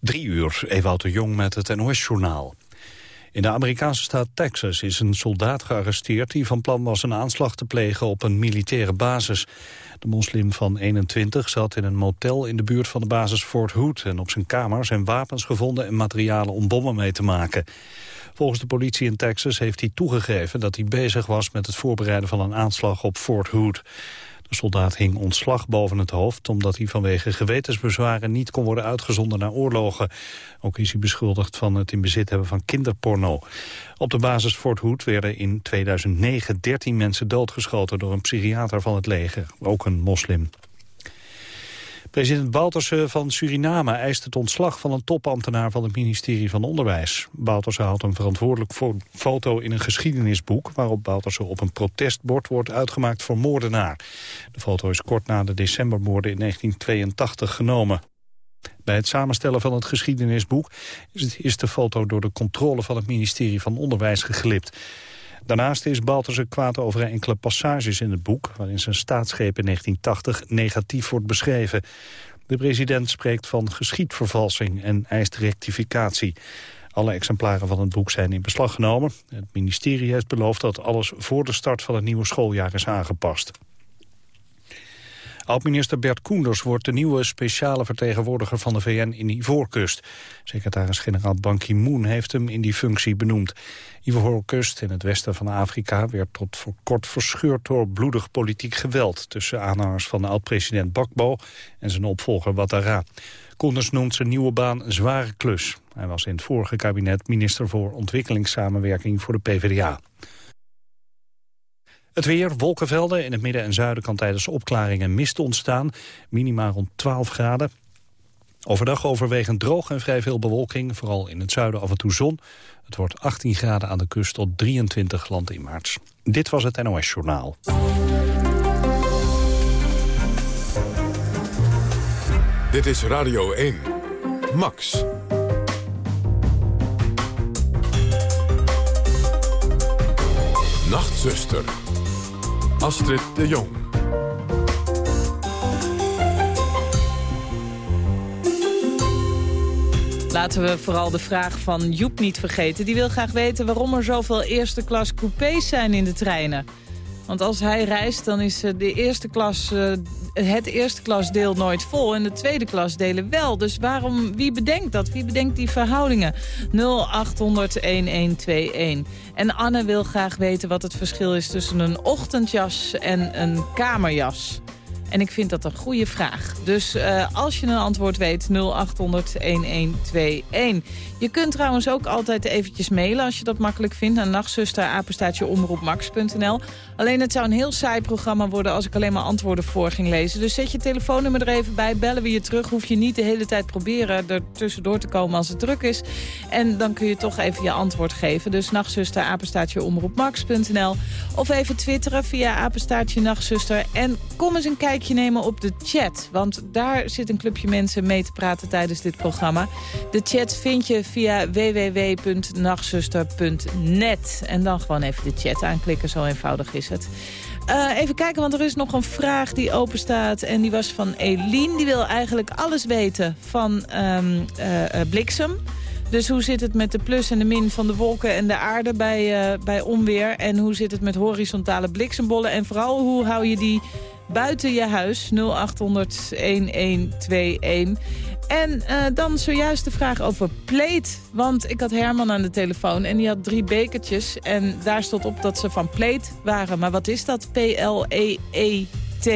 Drie uur, Ewout de Jong met het NOS-journaal. In de Amerikaanse staat Texas is een soldaat gearresteerd... die van plan was een aanslag te plegen op een militaire basis. De moslim van 21 zat in een motel in de buurt van de basis Fort Hood... en op zijn kamer zijn wapens gevonden en materialen om bommen mee te maken. Volgens de politie in Texas heeft hij toegegeven dat hij bezig was... met het voorbereiden van een aanslag op Fort Hood. De soldaat hing ontslag boven het hoofd omdat hij vanwege gewetensbezwaren niet kon worden uitgezonden naar oorlogen. Ook is hij beschuldigd van het in bezit hebben van kinderporno. Op de basis Fort Hood werden in 2009 13 mensen doodgeschoten door een psychiater van het leger, ook een moslim. President Bouterse van Suriname eist het ontslag van een topambtenaar van het ministerie van Onderwijs. Bouterse houdt een verantwoordelijk foto in een geschiedenisboek waarop Bouterse op een protestbord wordt uitgemaakt voor moordenaar. De foto is kort na de decembermoorden in 1982 genomen. Bij het samenstellen van het geschiedenisboek is de foto door de controle van het ministerie van Onderwijs geglipt. Daarnaast is Balterse kwaad over enkele passages in het boek... waarin zijn staatsgreep in 1980 negatief wordt beschreven. De president spreekt van geschiedvervalsing en eist rectificatie. Alle exemplaren van het boek zijn in beslag genomen. Het ministerie heeft beloofd dat alles voor de start van het nieuwe schooljaar is aangepast. Oud-minister Bert Koenders wordt de nieuwe speciale vertegenwoordiger van de VN in Ivoorkust. Secretaris-generaal Ban Ki-moon heeft hem in die functie benoemd. Ivoorkust in het westen van Afrika werd tot voor kort verscheurd door bloedig politiek geweld tussen aanhangers van de oud-president Bakbo en zijn opvolger Ouattara. Koenders noemt zijn nieuwe baan een zware klus. Hij was in het vorige kabinet minister voor ontwikkelingssamenwerking voor de PvdA. Het weer, wolkenvelden. In het midden en zuiden kan tijdens opklaringen mist ontstaan. Minima rond 12 graden. Overdag overwegend droog en vrij veel bewolking. Vooral in het zuiden af en toe zon. Het wordt 18 graden aan de kust tot 23 land in maart. Dit was het NOS Journaal. Dit is Radio 1. Max. Nachtzuster. Astrid de Jong. Laten we vooral de vraag van Joep niet vergeten. Die wil graag weten waarom er zoveel eerste klas coupés zijn in de treinen. Want als hij reist, dan is eh, de eerste klas, uh, het eerste klasdeel nooit vol... en de tweede klasdelen wel. Dus waarom, wie bedenkt dat? Wie bedenkt die verhoudingen? 0800-1121. En Anne wil graag weten wat het verschil is tussen een ochtendjas en een kamerjas. En ik vind dat een goede vraag. Dus uh, als je een antwoord weet, 0800-1121. Je kunt trouwens ook altijd eventjes mailen als je dat makkelijk vindt... naar nachtzusterapenstaatjeomroepmax.nl. Alleen het zou een heel saai programma worden als ik alleen maar antwoorden voor ging lezen. Dus zet je telefoonnummer er even bij, bellen we je terug. Hoef je niet de hele tijd proberen er tussendoor te komen als het druk is. En dan kun je toch even je antwoord geven. Dus nachtzusterapenstaatjeomroepmax.nl. Of even twitteren via apenstaartje nachtzuster. En kom eens een kijkje nemen op de chat. Want daar zit een clubje mensen mee te praten tijdens dit programma. De chat vind je via www.nachtzuster.net. En dan gewoon even de chat aanklikken, zo eenvoudig is het. Uh, even kijken, want er is nog een vraag die open staat. En die was van Eline. Die wil eigenlijk alles weten van um, uh, bliksem. Dus hoe zit het met de plus en de min van de wolken en de aarde bij, bij onweer? En hoe zit het met horizontale bliksembollen? En vooral, hoe hou je die buiten je huis? 0800 1121. En uh, dan zojuist de vraag over pleet. Want ik had Herman aan de telefoon en die had drie bekertjes. En daar stond op dat ze van pleet waren. Maar wat is dat? P-L-E-E-T.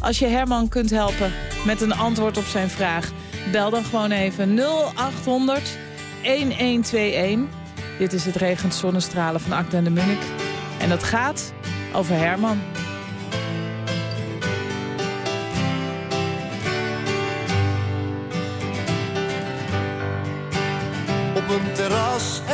Als je Herman kunt helpen met een antwoord op zijn vraag... bel dan gewoon even 0800 1121. Dit is het regent zonnestralen van Akda en de Munnik. En dat gaat over Herman.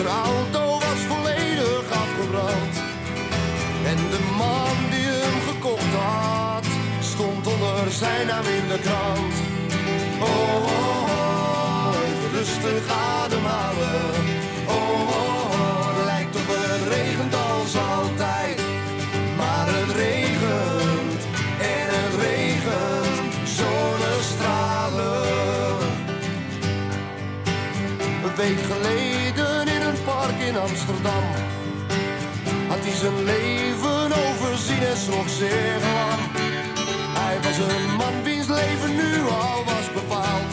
Zijn auto was volledig afgebrand. En de man die hem gekocht had, stond onder zijn naam in de krant. Oh, oh, oh even rustig ademhalen. Oh, oh, oh, het lijkt op het regent als altijd. Maar het regent en het regent zonnestralen. Een week geleden Amsterdam had hij zijn leven overzien en schrok zeer lang. Hij was een man wiens leven nu al was bepaald.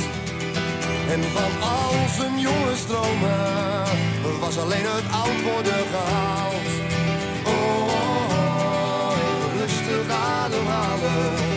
En van al zijn jonge stromen was alleen het oud worden gehaald. Oh, oh, oh, even rustig ademhalen.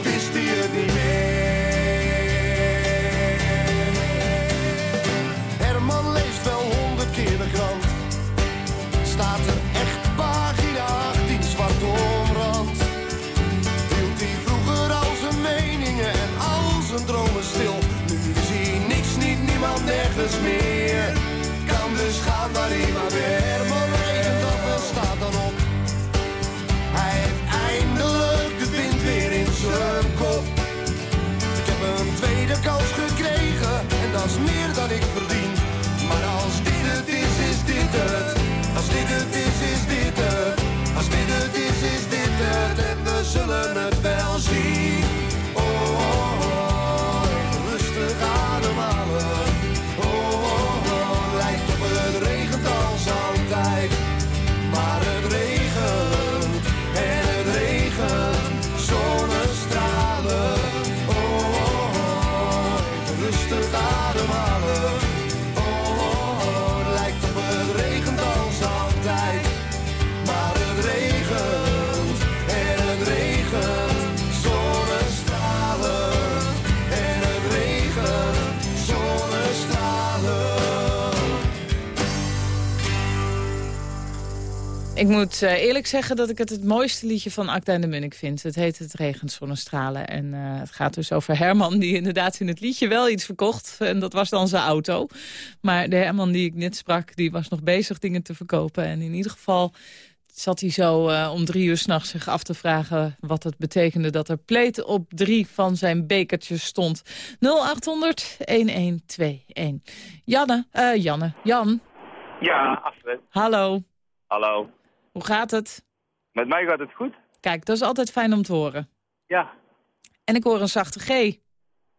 meer. Kan dus gaan waar hij maar weer. Even rustig Ik moet eh, eerlijk zeggen dat ik het het mooiste liedje van Acta en de Munnik vind. Het heet Het regent zonnestralen. En eh, het gaat dus over Herman die inderdaad in het liedje wel iets verkocht. En dat was dan zijn auto. Maar de Herman die ik net sprak, die was nog bezig dingen te verkopen. En in ieder geval zat hij zo eh, om drie uur s'nachts zich af te vragen... wat het betekende dat er pleet op drie van zijn bekertjes stond. 0800-1121. Janne, Janne, Jan, Ja, Astrid. hallo. Hallo. Hoe gaat het? Met mij gaat het goed? Kijk, dat is altijd fijn om te horen. Ja. En ik hoor een zachte G.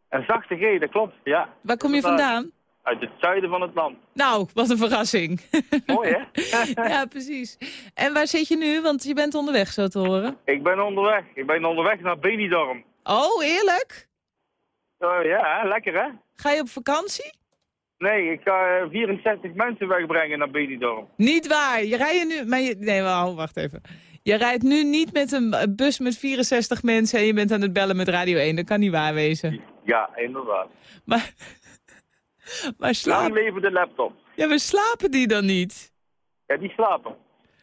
Een zachte G, dat klopt. Ja. Waar kom je vandaan? Uit het zuiden van het land. Nou, wat een verrassing. Mooi, hè? ja, precies. En waar zit je nu? Want je bent onderweg, zo te horen. Ik ben onderweg. Ik ben onderweg naar Benidorm. Oh, eerlijk? Oh ja, lekker hè? Ga je op vakantie? Nee, ik ga eh, 64 mensen wegbrengen naar Benidorm. Niet waar. Je rijdt nu... Maar je, nee, wel, wacht even. Je rijdt nu niet met een eh, bus met 64 mensen en je bent aan het bellen met Radio 1. Dat kan niet waar wezen. Ja, inderdaad. Maar, maar Lang slaap, leven de laptop. ja, maar slapen die dan niet? Ja, die slapen.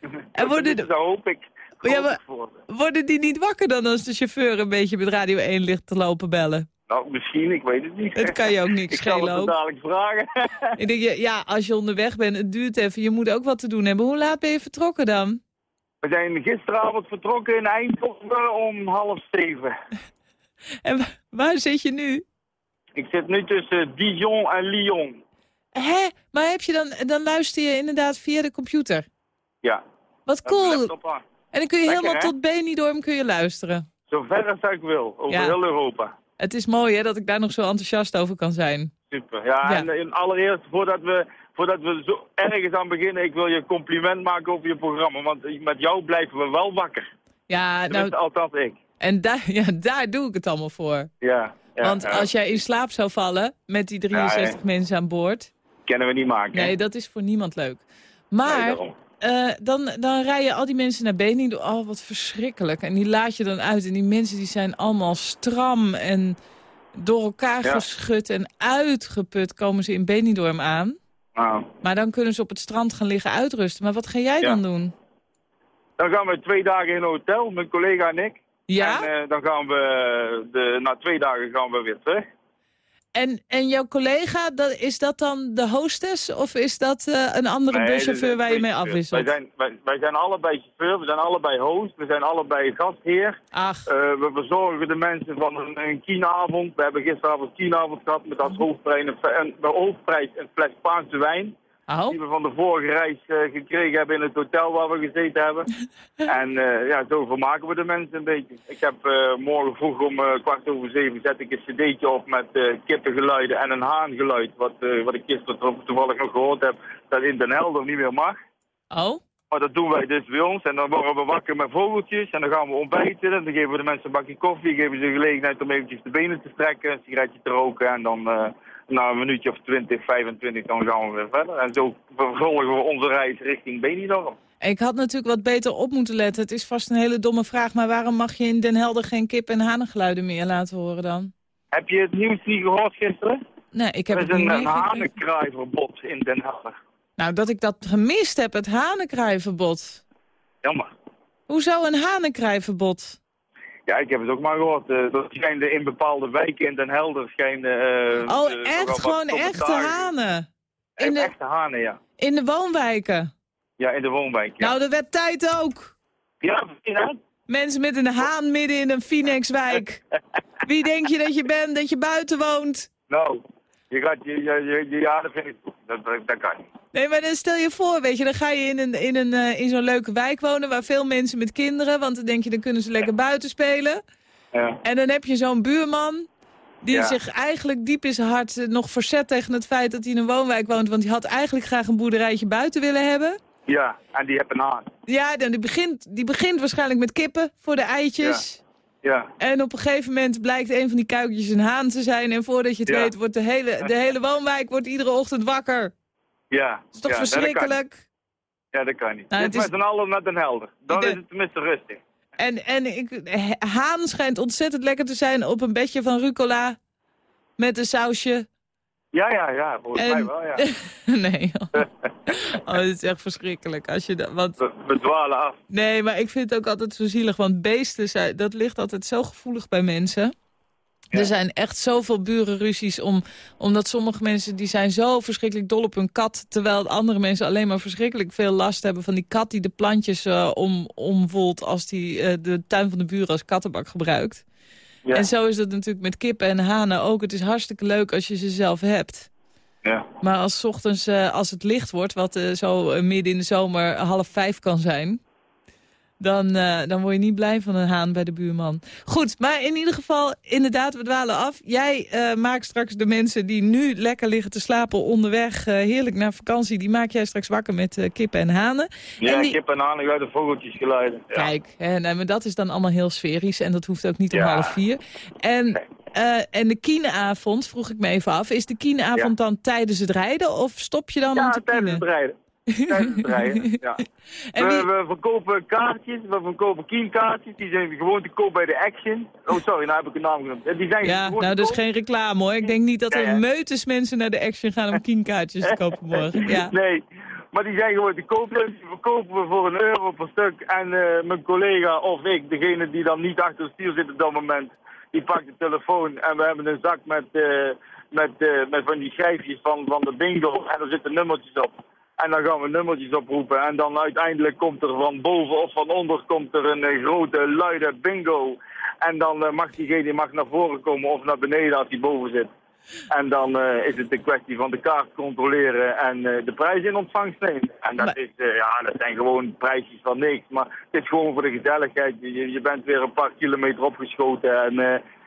En worden de- daar hoop ik, Ja, maar-. Worden die niet wakker dan als de chauffeur een beetje met Radio 1 ligt te lopen bellen? Nou, misschien, ik weet het niet. Het kan je ook niks Ik zal schelen het dadelijk vragen. Ik denk, ja, als je onderweg bent, het duurt even. Je moet ook wat te doen hebben. Hoe laat ben je vertrokken dan? We zijn gisteravond vertrokken in Eindhoven om half zeven. En wa- waar zit je nu? Ik zit nu tussen Dijon en Lyon. Hè? Maar heb je dan, dan luister je inderdaad via de computer. Ja. Wat cool. En dan kun je Lekker, helemaal hè? tot Benidorm kun je luisteren. Zo ver als ik wil, over Ja. heel Europa. Het is mooi hè, dat ik daar nog zo enthousiast over kan zijn. Super. Ja, Ja. en, en allereerst, voordat we, voordat we zo ergens aan beginnen, ik wil je een compliment maken over je programma. Want met jou blijven we wel wakker. Ja, Tenminste, nou, althans ik. en daar, ja, daar doe ik het allemaal voor. Ja. Ja, Want ja. als jij in slaap zou vallen met die 63 Ja, mensen aan boord... Kennen we niet maken. Nee, dat is voor niemand leuk. Maar. Eh, dan, dan rij je al die mensen naar Benidorm. Oh, wat verschrikkelijk. En die laat je dan uit. En die mensen die zijn allemaal stram en door elkaar Ja. geschud en uitgeput komen ze in Benidorm aan. Nou, Maar dan kunnen ze op het strand gaan liggen uitrusten. Maar wat ga jij Ja. dan doen? dan gaan we twee dagen in een hotel, mijn collega en ik. Ja? En eh, dan gaan we, de, na twee dagen gaan we weer terug. En, en jouw collega, dat, is dat dan de hostess? Of is dat eh, een andere Nee, buschauffeur waar je mee afwisselt? Wij zijn, wij, wij zijn allebei chauffeur, we zijn allebei host, we zijn allebei gastheer. Ach, Eh, we verzorgen de mensen van een, een kienavond. We hebben gisteravond kienavond gehad met als hoofdprijs een, een, een hoofdprijs een fles Spaanse wijn. Oh. Die we van de vorige reis eh, gekregen hebben in het hotel waar we gezeten hebben. en eh, ja, zo vermaken we de mensen een beetje. Ik heb eh, morgen vroeg om kwart over zeven zet ik een cd'tje op met kippengeluiden en een haangeluid. Wat, wat ik gisteren to- toevallig nog gehoord heb dat in Den Helder niet meer mag. Oh? Maar dat doen wij dus bij ons. En dan worden we wakker met vogeltjes. En dan gaan we ontbijten. En dan geven we de mensen een bakje koffie. Geven ze de gelegenheid om eventjes de benen te strekken. Een sigaretje te roken. En dan eh, na een minuutje of 20, 25 dan gaan we weer verder. En zo vervolgen we onze reis richting Benidorm. Ik had natuurlijk wat beter op moeten letten. Het is vast een hele domme vraag. Maar waarom mag je in Den Helder geen kip- en hanengeluiden meer laten horen dan? Heb je het nieuws niet gehoord gisteren? Nee, ik heb er het is niet een, een hanenkraaiverbod in Den Helder. Nou, dat ik dat gemist heb, het hanenkraaiverbod. Jammer. Hoezo een hanenkraaiverbod? Ja, ik heb het ook maar gehoord. eh dat schijnen in bepaalde wijken in Den Helder schijnen... eh, Oh, eh, echt? Gewoon echte hanen? In de, Echte hanen, ja. in de woonwijken? Ja, in de woonwijk. Ja, Nou, dat werd tijd ook. ja, ja. Mensen met een haan midden in een Phoenixwijk. Wie denk je dat je bent, dat je buiten woont? Nou, je gaat je, je, je, dat vind ik goed. Dat, kan niet. Nee, maar dan stel je voor, weet je, dan ga je in, een, in, een, eh, in zo'n leuke wijk wonen waar veel mensen met kinderen, want dan denk je, dan kunnen ze lekker buiten spelen. Ja, En dan heb je zo'n buurman die Ja. zich eigenlijk diep in zijn hart eh, nog verzet tegen het feit dat hij in een woonwijk woont, want die had eigenlijk graag een boerderijtje buiten willen hebben. ja en die hebben een haan. Ja, dan die begint, die begint waarschijnlijk met kippen voor de eitjes. Ja, En op een gegeven moment blijkt een van die kuikentjes een haan te zijn. En voordat je het Ja. weet, wordt de hele, de hele woonwijk wordt iedere ochtend wakker. ja. Dat is toch ja, verschrikkelijk? Ja, dat kan niet. Nou, het is- met z'n allen met een helder. Dan is het tenminste rustig. En, en ik, haan schijnt ontzettend lekker te zijn op een bedje van rucola. Met een sausje. Ja, ja, ja, volgens En- mij wel, ja. nee. Oh, dit is echt verschrikkelijk. Als je dat, want, We, we dwalen af. nee, maar ik vind het ook altijd zo zielig. Want beesten, zijn, dat ligt altijd zo gevoelig bij mensen. Ja. Er zijn echt zoveel burenruzies om, omdat sommige mensen die zijn zo verschrikkelijk dol op hun kat. Terwijl andere mensen alleen maar verschrikkelijk veel last hebben van die kat die de plantjes eh, om, omvoelt als die eh, de tuin van de buren als kattenbak gebruikt. Ja, En zo is dat natuurlijk met kippen en hanen ook. Het is hartstikke leuk als je ze zelf hebt. ja. Maar als 's ochtends, eh, als het licht wordt, wat eh, zo eh, midden in de zomer half vijf kan zijn... Dan, eh, dan word je niet blij van een haan bij de buurman. Goed, maar in ieder geval, inderdaad, we dwalen af. Jij eh, maakt straks de mensen die nu lekker liggen te slapen onderweg... eh, heerlijk naar vakantie, die maak jij straks wakker met kippen en hanen. Ja, en die... kip en haan, uit de vogeltjes geluiden. Ja. Kijk, nou, maar dat is dan allemaal heel sferisch en dat hoeft ook niet om Ja. half vier. En, en de kienavond, vroeg ik me even af, is de kienavond dan tijdens het rijden of stop je dan om Ja, te tijdens kienen? het rijden. Tijdens ja. En we, verkopen kaartjes, we verkopen kienkaartjes, die zijn gewoon te koop bij de Action. Oh, sorry, nou heb ik een naam genoemd. Die zijn Ja, nou koop. geen reclame hoor. Ik denk niet dat er ja. meutes mensen naar de Action gaan om kienkaartjes te kopen morgen. Ja. Nee, maar die zijn gewoon te koop. Dus die verkopen we voor een euro per stuk. En eh, mijn collega of ik, degene die dan niet achter het stuur zit op dat moment, die pakt de telefoon en we hebben een zak met, eh, met, eh, met van die schijfjes van, van de bingo en er zitten nummertjes op. En dan gaan we nummertjes oproepen en dan uiteindelijk komt er van boven of van onder komt er een eh, grote luide bingo. En dan eh, mag diegene die mag naar voren komen of naar beneden als hij boven zit. En dan eh, is het een kwestie van de kaart controleren en de prijs in ontvangst nemen. En dat, Maar- is, ja, dat zijn gewoon prijsjes van niks. Maar het is gewoon voor de gezelligheid. Je, je bent weer een paar kilometer opgeschoten. En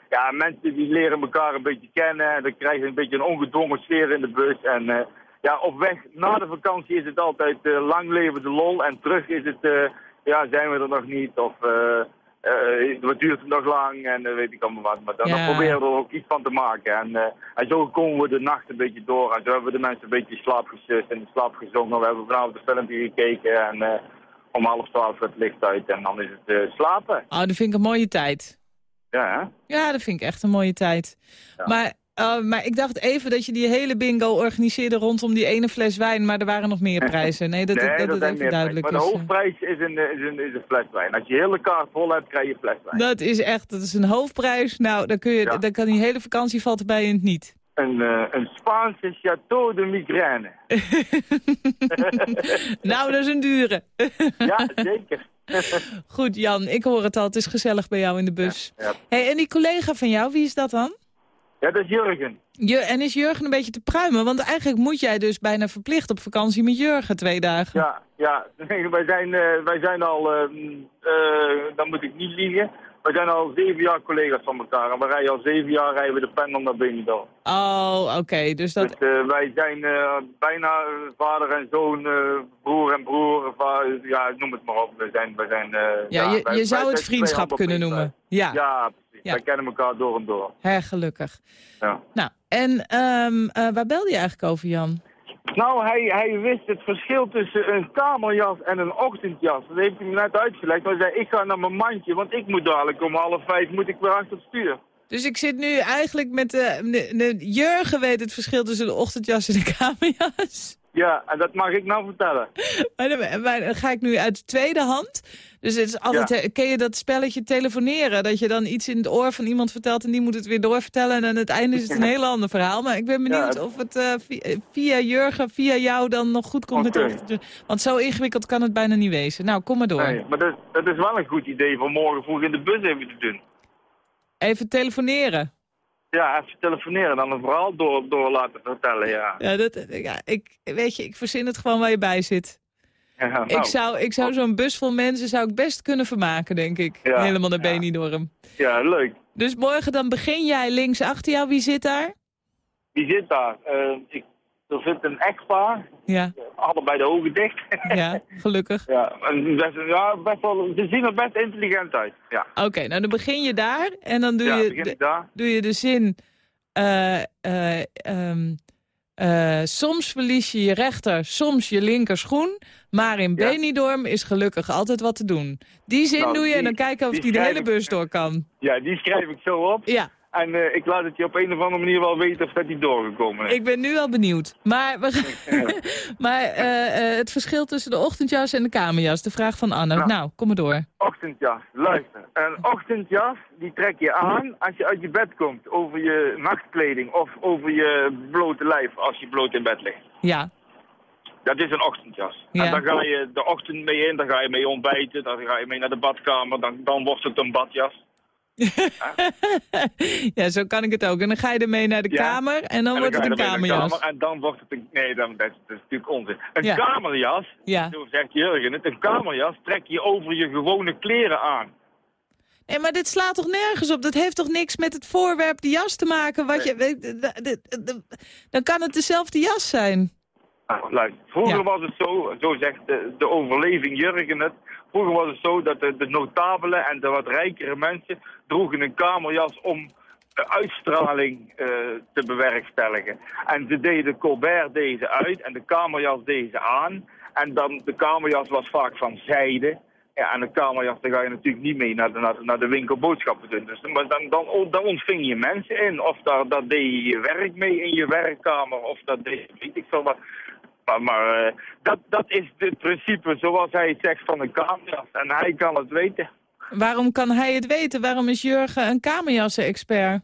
ja, mensen die leren elkaar een beetje kennen. En dan krijg je een beetje een ongedwongen sfeer in de bus. En ja, op weg na de vakantie is het altijd eh, lang leven de lol. En terug is het, eh, ja, zijn we er nog niet. Of, eh, wat duurt het nog lang en uh, weet ik allemaal wat. Maar dan, Ja. dan proberen we er ook iets van te maken. En, en zo komen we de nacht een beetje door. En zo hebben we de mensen een beetje in slaap gesust en in slaap gezongen. We hebben vanavond een filmpje gekeken en om half twaalf het licht uit en dan is het slapen. Oh, dat vind ik een mooie tijd. Ja, hè? Ja, dat vind ik echt een mooie tijd. Ja. Maar, eh, maar ik dacht even dat je die hele bingo organiseerde rondom die ene fles wijn, maar er waren nog meer prijzen. Nee, dat, nee, dat, even meer duidelijk is. Maar de hoofdprijs is een, is, een, is een fles wijn. Als je hele kaart vol hebt, krijg je een fles wijn. Dat is echt, dat is een hoofdprijs. Nou, dan, kun je, Ja. dan kan die hele vakantie valt erbij in het niet. Een, eh, een Spaanse Chateau de Migraine. nou, dat is een dure. Ja, zeker. Goed, Jan, ik hoor het al. Het is gezellig bij jou in de bus. Ja. Hey, en die collega van jou, wie is dat dan? Ja, dat is Jurgen. Je, en is Jurgen een beetje te pruimen? Want eigenlijk moet jij dus bijna verplicht op vakantie met Jurgen twee dagen. Ja, ja. Nee, wij, zijn, eh, wij zijn al, eh, dan moet ik niet liegen, wij zijn al zeven jaar collega's van elkaar. En we rijden al zeven jaar rijden we de pendel naar Benidorm. Oh, oké. Dus dat... Dus eh, wij zijn bijna vader en zoon, broer en broer, ja, noem het maar op. We zijn, we zijn, eh, ja, je, wij- je zou het vriendschap kunnen noemen. Ja. Ja. Ja. Wij kennen elkaar door en door. Hè, gelukkig. Ja. Nou, en ehm, eh, waar belde je eigenlijk over, Jan? Nou, hij, hij wist het verschil tussen een kamerjas en een ochtendjas. Dat heeft hij me net uitgelegd. Maar hij zei, ik ga naar mijn mandje, want ik moet dadelijk om half vijf moet ik weer achter het stuur. Dus ik zit nu eigenlijk met de, de, de- Jurgen weet het verschil tussen de ochtendjas en de kamerjas. Ja, en dat mag ik nou vertellen. Maar dan, maar dan ga ik nu uit de tweede hand. Dus het is altijd, Ja. eh, ken je dat spelletje telefoneren? Dat je dan iets in het oor van iemand vertelt en die moet het weer doorvertellen. En aan het einde is het een heel ander verhaal. Maar ik ben benieuwd Ja. of het eh, via, eh, via Jurgen, via jou dan nog goed komt met de. Want zo ingewikkeld kan het bijna niet wezen. Nou, kom maar door. Nee, maar dat, dat is wel een goed idee voor morgen vroeg in de bus even te doen. Even telefoneren. Ja, even telefoneren, dan een verhaal door, door laten vertellen, ja. Ja, dat, ja, ik, weet je, ik verzin het gewoon waar je bij zit. Ja nou, Ik zou, ik zou zo'n bus vol mensen zou ik best kunnen vermaken, denk ik. Ja, Helemaal naar ja. Benidorm. Ja, leuk. Dus morgen dan begin jij links achter jou. Wie zit daar? Wie zit daar? Eh, ik, er zit een echtpaar, Ja, allebei de ogen dicht. ja gelukkig. ja, en best, ja best wel, ze zien er best intelligent uit. Ja, Oké, nou dan begin je daar. En dan doe, je, de, doe je de zin... eh, eh, ehm, eh, soms verlies je je rechter, soms je linker schoen. Maar in Ja. Benidorm is gelukkig altijd wat te doen. Die zin Nou, doe je en dan kijken of die die de hele bus door kan. Ja, die schrijf ik zo op. Ja, En eh, ik laat het je op een of andere manier wel weten of dat die doorgekomen is. ik ben nu al benieuwd. Maar, we gaan- maar eh, eh, het verschil tussen de ochtendjas en de kamerjas. De vraag van Anne. Nou. Nou, kom maar door. Ochtendjas, luister. Een ochtendjas, die trek je aan als je uit je bed komt. Over je nachtkleding of over je blote lijf als je bloot in bed ligt. Ja, Dat is een ochtendjas. Ja. En dan ga je de ochtend mee in, dan ga je mee ontbijten, dan ga je mee naar de badkamer, dan, dan wordt het een badjas. ja, zo kan ik het ook. En dan ga je ermee naar de Ja. kamer en dan En wordt het een kamerjas. kamer en dan wordt het een... Nee, dan, dat, is, dat is natuurlijk onzin. Een Ja. kamerjas, Ja. zo zegt Jurgen het, een kamerjas trek je over je gewone kleren aan. Nee, maar dit slaat toch nergens op? Dat heeft toch niks met het voorwerp, de jas te maken? Wat je, dan kan het dezelfde jas zijn. Nou, luister, vroeger was het zo, zo zegt de, de overleving Jurgen het, vroeger was het zo dat de, de notabelen en de wat rijkere mensen droegen een kamerjas om de uitstraling eh, te bewerkstelligen. En ze deden Colbert deze uit en de kamerjas deze aan. En dan, de kamerjas was vaak van zijde. Ja, en de kamerjas, daar ga je natuurlijk niet mee naar de, naar de, winkel boodschappen doen. Dus dan, dan, dan ontving je mensen in. Of daar, daar deed je je werk mee in je werkkamer. Of dat deed je, weet ik veel wat. Maar, maar eh, dat, dat is het principe zoals hij het zegt van een kamerjas. En hij kan het weten. Waarom kan hij het weten? Waarom is Jurgen een kamerjassen-expert?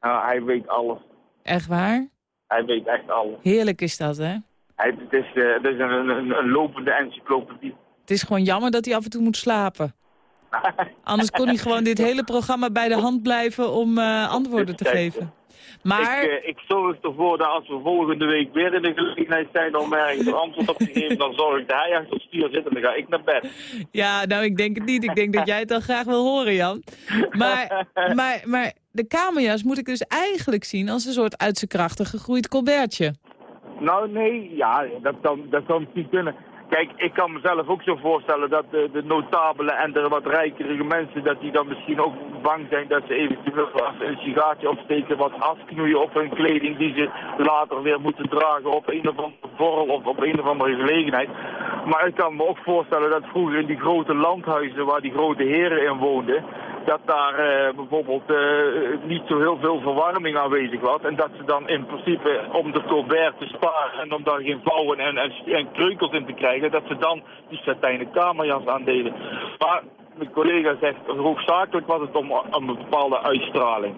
Nou, hij weet alles. Echt waar? Hij weet echt alles. Heerlijk is dat, hè? Hij, het is, eh, het is een, een, een lopende encyclopedie. Het is gewoon jammer dat hij af en toe moet slapen. Anders kon hij gewoon dit hele programma bij de hand blijven om eh, antwoorden te geven. Maar, Ik, eh, ik zorg ervoor dat als we volgende week weer in de gelegenheid zijn om ergens een antwoord op te geven, dan zorg ik dat hij achter het stuur zit en dan ga ik naar bed. ja, nou, ik denk het niet. Ik denk dat jij het dan graag wil horen, Jan. Maar, maar, maar de kamerjas moet ik dus eigenlijk zien als een soort uit zijn krachten gegroeid colbertje. Nou, nee, ja, dat kan, dat kan misschien kunnen. Kijk, ik kan mezelf ook zo voorstellen dat de, de en de wat rijkere mensen, dat die dan misschien ook bang zijn dat ze eventueel een sigaartje opsteken, wat afknoeien op hun kleding die ze later weer moeten dragen op een of andere borrel of op een of andere gelegenheid. Maar ik kan me ook voorstellen dat vroeger in die grote landhuizen waar die grote heren in woonden, dat daar uh, bijvoorbeeld uh, niet zo heel veel verwarming aanwezig was. En dat ze dan in principe, om de colbert te sparen en om daar geen vouwen en, en, en kreukels in te krijgen, dat ze dan die satijnen kamerjas aandeden. Maar mijn collega zegt, hoofdzakelijk was het om, om een bepaalde uitstraling.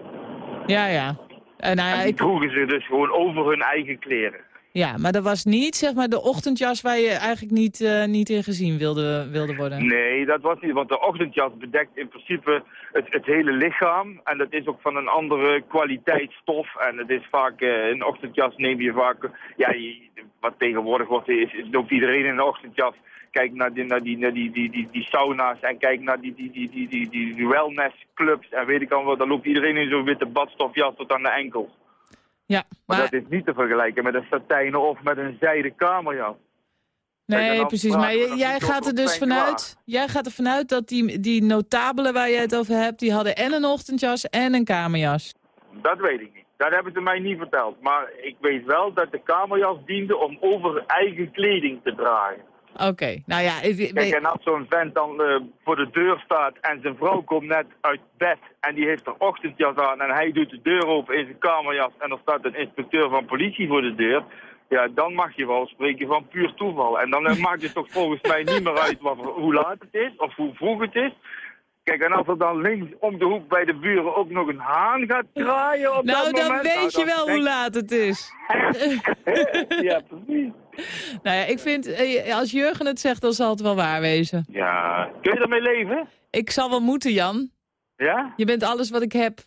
Ja, ja. En, ja, en die droegen ze dus gewoon over hun eigen kleren. Ja, maar dat was niet zeg maar de ochtendjas waar je eigenlijk niet, uh, niet in gezien wilde, wilde worden. Nee, dat was niet, want de ochtendjas bedekt in principe het, hele lichaam. En dat is ook van een andere kwaliteit stof. En het is vaak, uh, een ochtendjas neem je vaak, ja, wat tegenwoordig wordt, is, is iedereen in een ochtendjas. Kijk naar die, naar die, naar die, die, die, die sauna's en kijk naar die, die, die, die, die, die wellnessclubs. En weet ik al wat, dan loopt iedereen in zo'n witte badstofjas tot aan de enkels. Ja, maar... maar... dat is niet te vergelijken met een satijnen of met een zijde kamerjas. Nee, precies. Maar jij gaat er dus vanuit, jij gaat er vanuit dat die, die notabelen waar je het over hebt, die hadden en een ochtendjas en een kamerjas. Dat weet ik niet. Dat hebben ze mij niet verteld. Maar ik weet wel dat de kamerjas diende om over eigen kleding te dragen. Oké, nou ja... Kijk, en als zo'n vent dan uh, voor de deur staat en zijn vrouw komt net uit bed en die heeft een ochtendjas aan en hij doet de deur open in zijn kamerjas en er staat een inspecteur van politie voor de deur, ja, dan mag je wel spreken van puur toeval. En dan uh, maakt het toch volgens mij niet meer uit wat, hoe laat het is of hoe vroeg het is. Kijk, en als er dan links om de hoek bij de buren ook nog een haan gaat kraaien op nou, dat dan moment... weet je wel hoe laat het is. ja, precies. Nou ja, ik vind, eh, als Jurgen het zegt, dan zal het wel waar wezen. Ja, kun je ermee leven? Ik zal wel moeten, Jan. Ja? Je bent alles wat ik heb.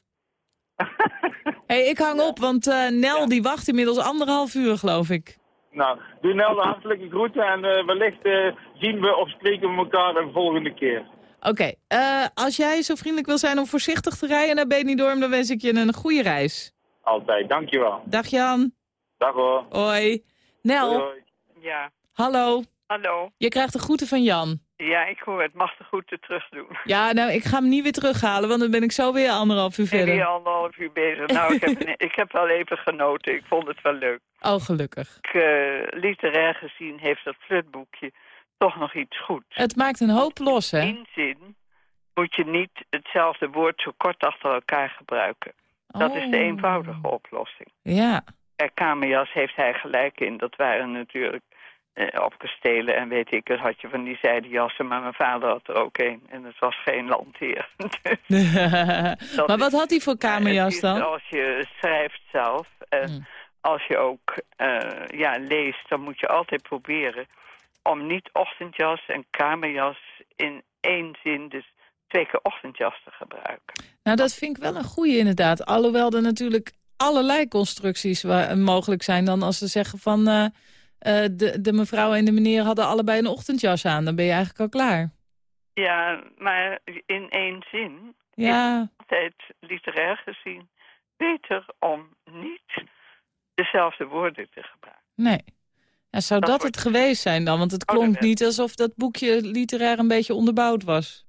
hey, ik hang op, want uh, Nel die wacht inmiddels anderhalf uur, geloof ik. Nou, doe Nel de hartelijke groeten en uh, wellicht uh, zien we of spreken we elkaar de volgende keer. Oké, okay. uh, als jij zo vriendelijk wil zijn om voorzichtig te rijden naar Benidorm, dan wens ik je een goede reis. Altijd, dankjewel. Dag Jan. Dag hoor. Hoi. Nel. Hoi, hoi. Ja. Hallo. Hallo. Je krijgt de groeten van Jan. Ja, ik hoor het. Mag de groeten terug doen. Ja, nou, ik ga hem niet weer terughalen, want dan ben ik zo weer anderhalf uur verder. Ben weer anderhalf uur bezig. Nou, ik heb, ik heb wel even genoten. Ik vond het wel leuk. Oh, gelukkig. Ik, uh, literair gezien heeft dat flutboekje toch nog iets goeds. Het maakt een hoop los, hè? In zin moet je niet hetzelfde woord zo kort achter elkaar gebruiken. Dat oh. is de eenvoudige oplossing. Ja. Er kamerjas heeft hij gelijk in. Dat waren natuurlijk eh, op kastelen en weet ik het, had je van die zijde jassen. Maar mijn vader had er ook een. En het was geen landheer. maar wat had hij voor kamerjas dan? Als je schrijft zelf en hmm. als je ook uh, ja, leest, dan moet je altijd proberen om niet ochtendjas en kamerjas in één zin, dus twee keer ochtendjas te gebruiken. Nou, dat vind ik wel een goede inderdaad. Alhoewel er natuurlijk allerlei constructies mogelijk zijn dan als ze zeggen van... Uh, uh, de, de mevrouw en de meneer hadden allebei een ochtendjas aan. Dan ben je eigenlijk al klaar. Ja, maar in één zin ja. is altijd literair gezien beter om niet dezelfde woorden te gebruiken. Nee. Ja, zou dat, dat het geweest zijn dan? Want het klonk oh, niet alsof dat boekje literair een beetje onderbouwd was.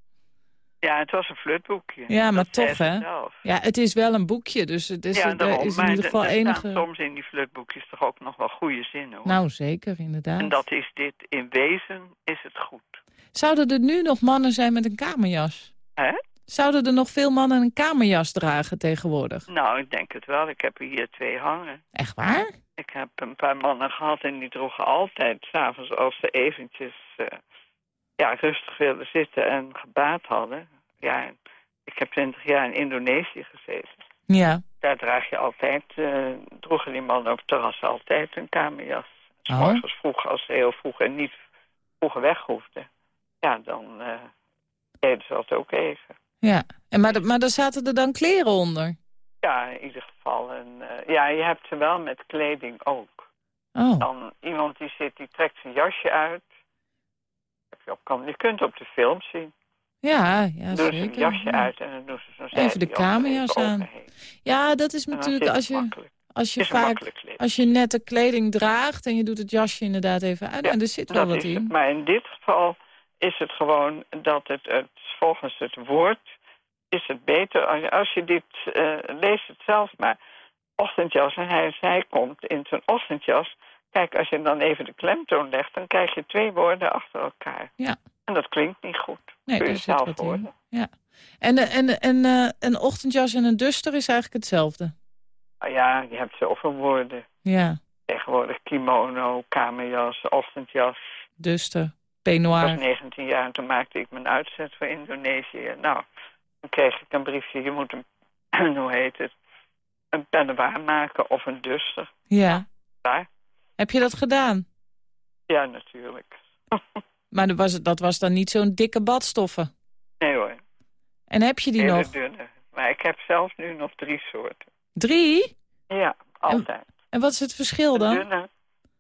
Ja, het was een flutboekje. Ja, maar toch, hè? Ja, het is wel een boekje, dus het is, ja, daarom, is in ieder geval enige... soms in die flutboekjes toch ook nog wel goede zinnen, hoor. Nou, zeker, inderdaad. En dat is dit. In wezen is het goed. Zouden er nu nog mannen zijn met een kamerjas? Hè? Zouden er nog veel mannen een kamerjas dragen tegenwoordig? Nou, ik denk het wel. Ik heb er hier twee hangen. Echt waar? Ik heb een paar mannen gehad en die droegen altijd, s'avonds als ze eventjes uh, ja, rustig wilden zitten en gebaat hadden. Ja, ik heb twintig jaar in Indonesië gezeten. Ja. Daar draag je altijd, uh, droegen die mannen op het terras altijd een kamerjas. S Oh. morgens vroeg, als ze heel vroeg en niet vroeg weg hoefden. Ja, dan uh, deden ze dat ook even. Ja, en maar, maar daar zaten er dan kleren onder? Ja, in ieder geval. En, uh, ja, je hebt ze wel met kleding ook. Oh. Dan iemand die zit, die trekt zijn jasje uit. Je, op kan, je kunt op de film zien. Ja, ja doen ze zeker. jasje ja. uit en dan doen ze zo'n Even de er even aan. overheen. Ja, dat is natuurlijk als je... makkelijk. Als je, vaak, als je nette kleding draagt en je doet het jasje inderdaad even uit, Ja, en er zit wel wat in. het. Maar in dit geval is het gewoon dat het, het volgens het woord is het beter als je, als je dit eh, leest het zelf maar ochtendjas en hij, hij komt in zijn ochtendjas. Kijk, als je dan even de klemtoon legt, dan krijg je twee woorden achter elkaar. Ja. En dat klinkt niet goed. Nee, Kun je zelf horen. Ja. En, en, en eh, een ochtendjas en een duster is eigenlijk hetzelfde. Ah ja, je hebt zoveel woorden. Ja, Tegenwoordig kimono, kamerjas, ochtendjas. duster, Ik peignoir. was 19 jaar en toen maakte ik mijn uitzet voor Indonesië. Nou, dan kreeg ik een briefje. Je moet een, hoe heet het, een pennewaar maken of een duster. Ja. Daar. Heb je dat gedaan? Ja, natuurlijk. Maar dat was, dat was dan niet zo'n dikke badstoffen. Nee hoor, En heb je die hele nog? dunne. Maar ik heb zelfs nu nog drie soorten. Drie? Ja, altijd. En wat is het verschil Een dan? dunne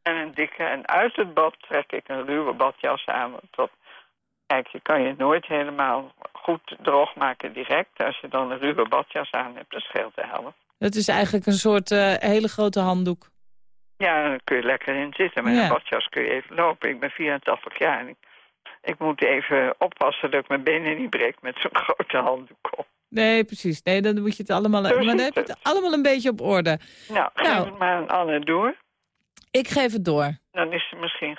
en een dikke. En uit het bad trek ik een ruwe badjas aan. Want dat, kijk, je kan je nooit helemaal goed droog maken direct. Als je dan een ruwe badjas aan hebt, dat scheelt de helft. Het is eigenlijk een soort eh, hele grote handdoek. Ja, dan kun je lekker in zitten. Met Ja. een badjas kun je even lopen. Ik ben 84 jaar en ik, ik moet even oppassen dat ik mijn benen niet breek met zo'n grote handdoek op. Nee, precies. Nee, dan moet je het allemaal... Maar dan heb je het allemaal een beetje op orde. Nou, geef Nou. het maar aan Anne door. Ik geef het door. Dan is ze misschien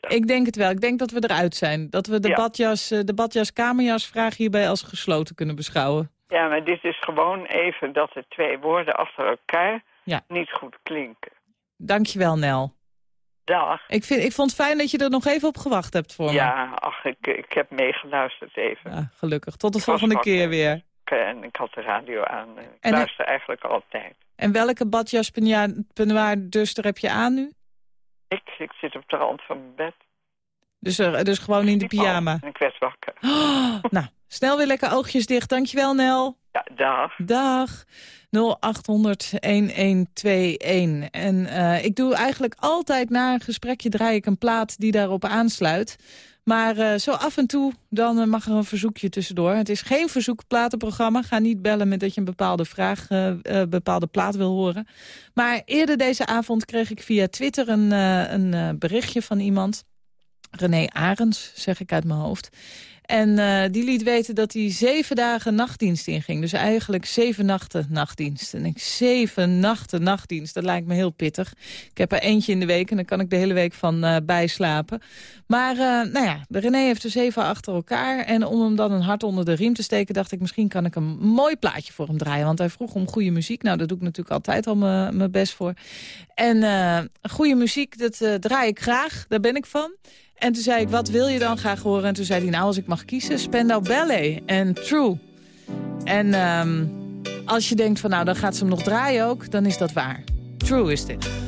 Ik denk het wel. Ik denk dat we eruit zijn. Dat we de Ja. badjas, eh, de badjas-kamerjas-vraag hierbij als gesloten kunnen beschouwen. Ja, maar dit is gewoon even dat de twee woorden achter elkaar Ja. niet goed klinken. Dankjewel, Nel. Dag. Ik, vind, ik vond het fijn dat je er nog even op gewacht hebt voor me. Ja, ach, ik, ik heb meegeluisterd even. Ja, gelukkig. Tot de Ik volgende keer weer. En ik had de radio aan. Ik En- luister eigenlijk altijd. En welke badjas peignoir duster heb je aan nu? Ik, ik zit op de rand van mijn bed. Dus, er, dus gewoon in de pyjama. En ik werd wakker. Oh, nou, snel weer lekker oogjes dicht. Dankjewel, Nel. Ja, dag. Dag. 0800-1121. En eh, ik doe eigenlijk altijd na een gesprekje draai ik een plaat die daarop aansluit. Maar eh, zo af en toe dan eh, mag er een verzoekje tussendoor. Het is geen verzoekplatenprogramma. Ga niet bellen met dat je een bepaalde vraag, eh, bepaalde plaat wil horen. Maar eerder deze avond kreeg ik via Twitter een, een berichtje van iemand. René Arends, zeg ik uit mijn hoofd. En eh, die liet weten dat hij zeven dagen nachtdienst inging. Dus eigenlijk zeven nachten nachtdienst. En ik zeven nachten nachtdienst, dat lijkt me heel pittig. Ik heb er eentje in de week en dan kan ik de hele week van eh, bijslapen. Maar eh, nou ja, de René heeft er zeven achter elkaar. En om hem dan een hart onder de riem te steken... dacht ik, misschien kan ik een mooi plaatje voor hem draaien. Want hij vroeg om goede muziek. Nou, daar doe ik natuurlijk altijd al mijn best voor. En goede muziek, dat draai ik graag. Daar ben ik van. En toen zei ik, wat wil je dan graag horen? En toen zei hij, nou, als ik mag kiezen, Spandau Ballet en True. En ehm, als je denkt van, nou, dan gaat ze hem nog draaien ook, dan is dat waar. True is dit.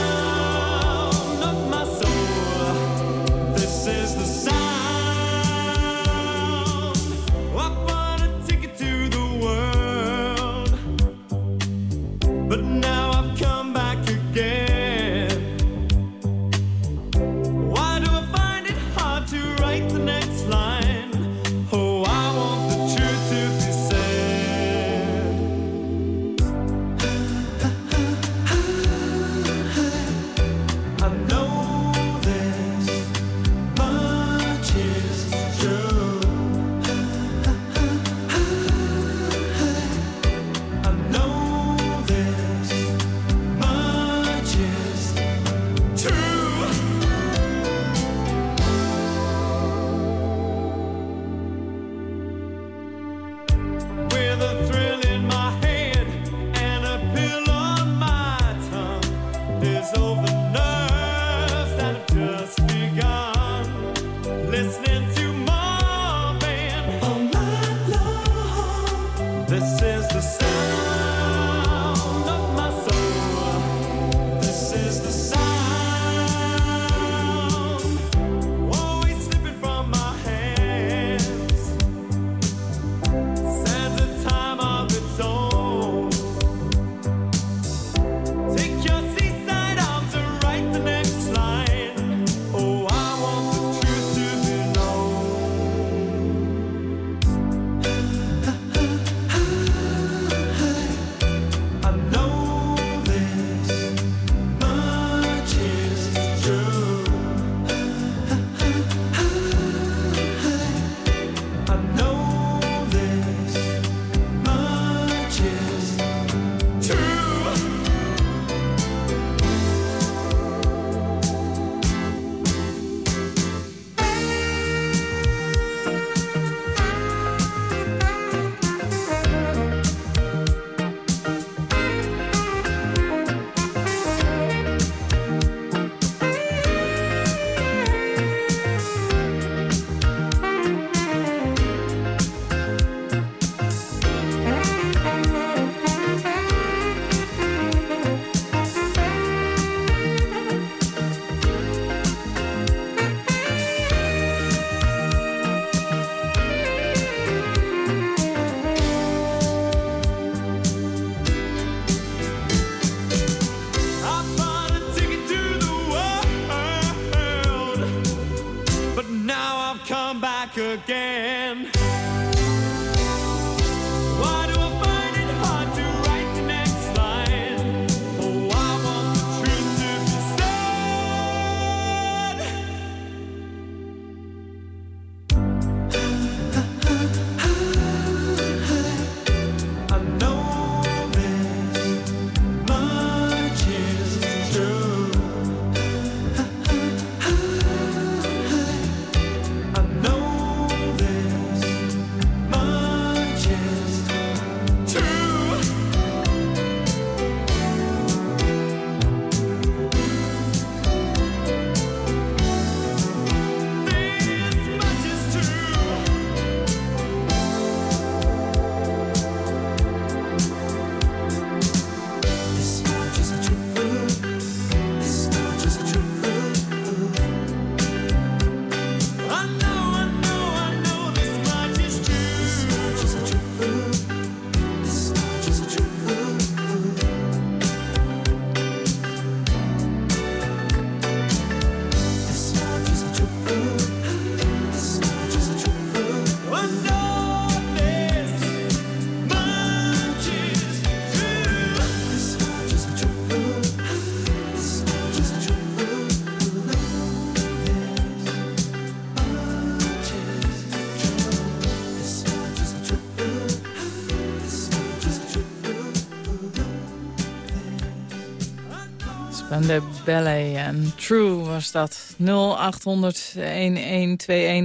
Ballet en True was dat. 0800-1121,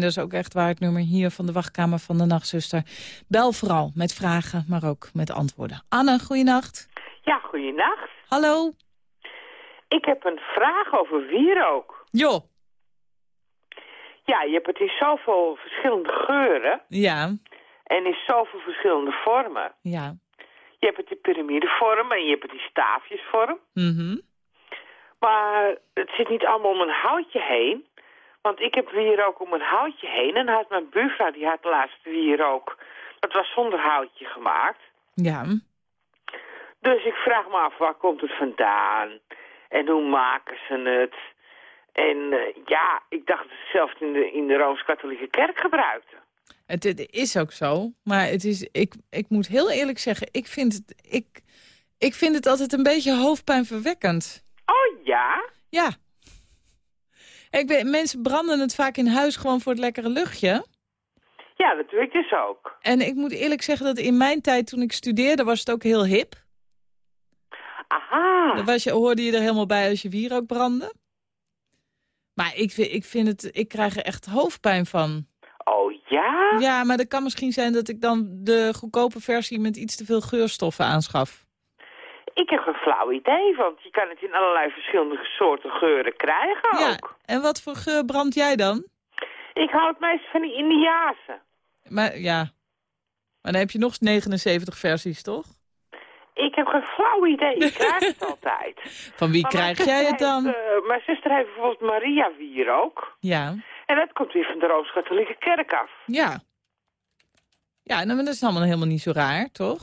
dat is ook echt waar het nummer hier van de wachtkamer van de nachtzuster. Bel vooral met vragen, maar ook met antwoorden. Anne, goeienacht. Ja, goeienacht. Hallo. Ik heb een vraag over wierook. Jo. Ja, je hebt het in zoveel verschillende geuren Ja, en in zoveel verschillende vormen. ja. Je hebt het in piramidevorm en je hebt het in staafjesvorm. Mhm. Maar het zit niet allemaal om een houtje heen. Want ik heb wierook om een houtje heen. En had mijn buurvrouw, die had laatst wierook. Dat was zonder houtje gemaakt. Ja. Dus ik vraag me af, waar komt het vandaan? En hoe maken ze het? En eh, ja, ik dacht dat ze het zelfs in de, in de Rooms-Katholieke Kerk gebruikten. Het, het is ook zo, maar het is, ik, ik moet heel eerlijk zeggen, ik vind, het, ik, ik vind het altijd een beetje hoofdpijnverwekkend. Oh ja? Ja. Ik weet, mensen branden het vaak in huis gewoon voor het lekkere luchtje. Ja, dat doe ik dus ook. En ik moet eerlijk zeggen dat in mijn tijd toen ik studeerde was het ook heel hip. Aha. Dan was je, hoorde je er helemaal bij als je wierook brandde. Maar ik, ik vind het, ik krijg er echt hoofdpijn van. Oh ja? Ja, maar dat kan misschien zijn dat ik dan de goedkope versie met iets te veel geurstoffen aanschaf. Ik heb geen flauw idee, want je kan het in allerlei verschillende soorten geuren krijgen Ja, ook. en wat voor geur brand jij dan? Ik hou het meest van die Indiaanse. Maar ja, maar dan heb je nog 79 versies, toch? Ik heb geen flauw idee, ik krijg het altijd. Van wie Maar krijg jij het dan? heeft, eh, mijn zuster heeft bijvoorbeeld Maria ook. Ja, En dat komt weer van de Rooms-Katholieke Kerk af. ja. Ja, nou, dat is allemaal helemaal niet zo raar, toch?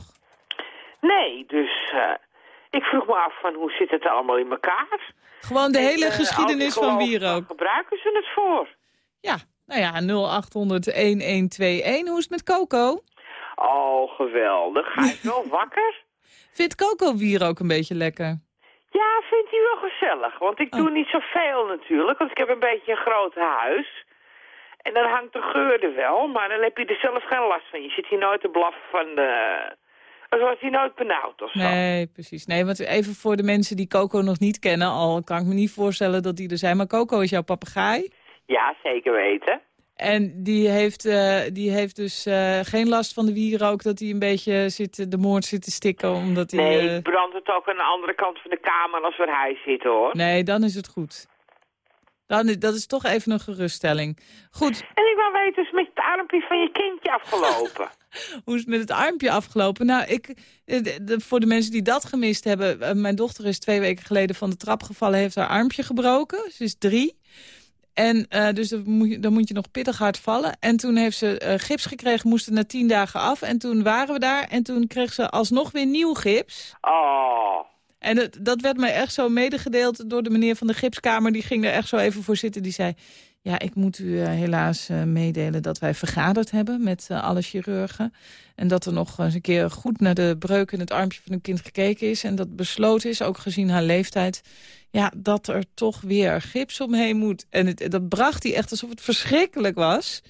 Nee, dus eh, ik vroeg me af van hoe zit het allemaal in elkaar? Gewoon de En, hele eh, geschiedenis ik van wierook. gebruiken ze het voor? Ja, nou ja, 0800-1121. Hoe is het met Coco? Oh, geweldig. Ga je wel wakker? Vindt Coco wierook een beetje lekker? Ja, vindt hij wel gezellig. Want ik Oh. doe niet zoveel natuurlijk, want ik heb een beetje een groot huis. En dan hangt de geur er wel, maar dan heb je er zelf geen last van. Je zit hier nooit te blaffen van de... Als wordt hij nooit benauwd of zo. Nee, precies. Nee, want even voor de mensen die Coco nog niet kennen... al kan ik me niet voorstellen dat die er zijn. Maar Coco is jouw papegaai. Ja, zeker weten. En die heeft, eh, die heeft dus eh, geen last van de wierook... dat hij een beetje zit, de moord zit te stikken. Omdat hij, Nee, eh, ik brand het ook aan de andere kant van de kamer als waar hij zit, hoor. nee, dan is het goed. Dan, dat is toch even een geruststelling. Goed, En ik wil weten, is met het armpje van je kindje afgelopen? hoe is het met het armpje afgelopen? Nou, ik, eh, de- de- voor de mensen die dat gemist hebben... eh, mijn dochter is twee weken geleden van de trap gevallen... heeft haar armpje gebroken. Ze is drie. En eh, dus dan moet, je, dan moet je nog pittig hard vallen. En toen heeft ze eh, gips gekregen, moesten na tien dagen af. En toen waren we daar en toen kreeg ze alsnog weer nieuw gips. Oh, En het, dat werd mij echt zo medegedeeld door de meneer van de gipskamer. Die ging er echt zo even voor zitten. Die zei, ja, ik moet u eh, helaas eh, meedelen dat wij vergaderd hebben met eh, alle chirurgen. En dat er nog eens een keer goed naar de breuk in het armpje van een kind gekeken is. En dat besloten is, ook gezien haar leeftijd, ja, dat er toch weer gips omheen moet. En het, dat bracht hij echt alsof het verschrikkelijk was.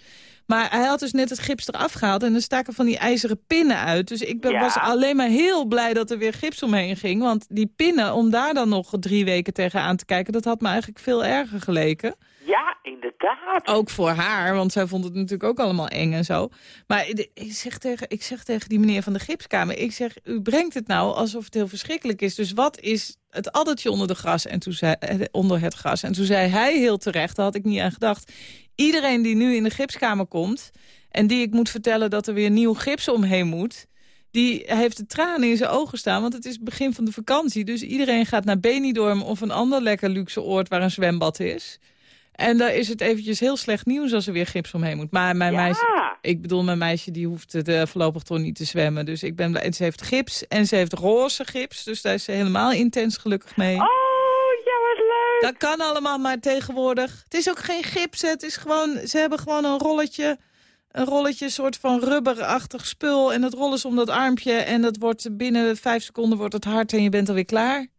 Maar hij had dus net het gips eraf gehaald en er staken van die ijzeren pinnen uit. Dus ik ben, Ja. was alleen maar heel blij dat er weer gips omheen ging. Want die pinnen, om daar dan nog drie weken tegenaan te kijken... dat had me eigenlijk veel erger geleken. Ja, inderdaad. Ook voor haar, want zij vond het natuurlijk ook allemaal eng en zo. Maar ik zeg tegen, ik zeg tegen die meneer van de gipskamer... ik zeg, u brengt het nou alsof het heel verschrikkelijk is. Dus wat is het addertje onder, de gras en toen zei, eh, onder het gras? En toen zei hij heel terecht, daar had ik niet aan gedacht... iedereen die nu in de gipskamer komt... en die ik moet vertellen dat er weer nieuw gips omheen moet... die heeft de tranen in zijn ogen staan, want het is het begin van de vakantie. Dus iedereen gaat naar Benidorm of een ander lekker luxe oord waar een zwembad is... En daar is het eventjes heel slecht nieuws als er weer gips omheen moet. Maar mijn ja. meisje, ik bedoel, mijn meisje die hoeft het eh, voorlopig toch niet te zwemmen. Dus ik ben blij. En ze heeft gips en ze heeft roze gips. Dus daar is ze helemaal intens gelukkig mee. Oh, ja, wat leuk. Dat kan allemaal maar tegenwoordig. Het is ook geen gips, het is gewoon, ze hebben gewoon een rolletje, een rolletje, soort van rubberachtig spul. En dat rollen ze om dat armpje en dat wordt binnen vijf seconden wordt het hard en je bent alweer klaar.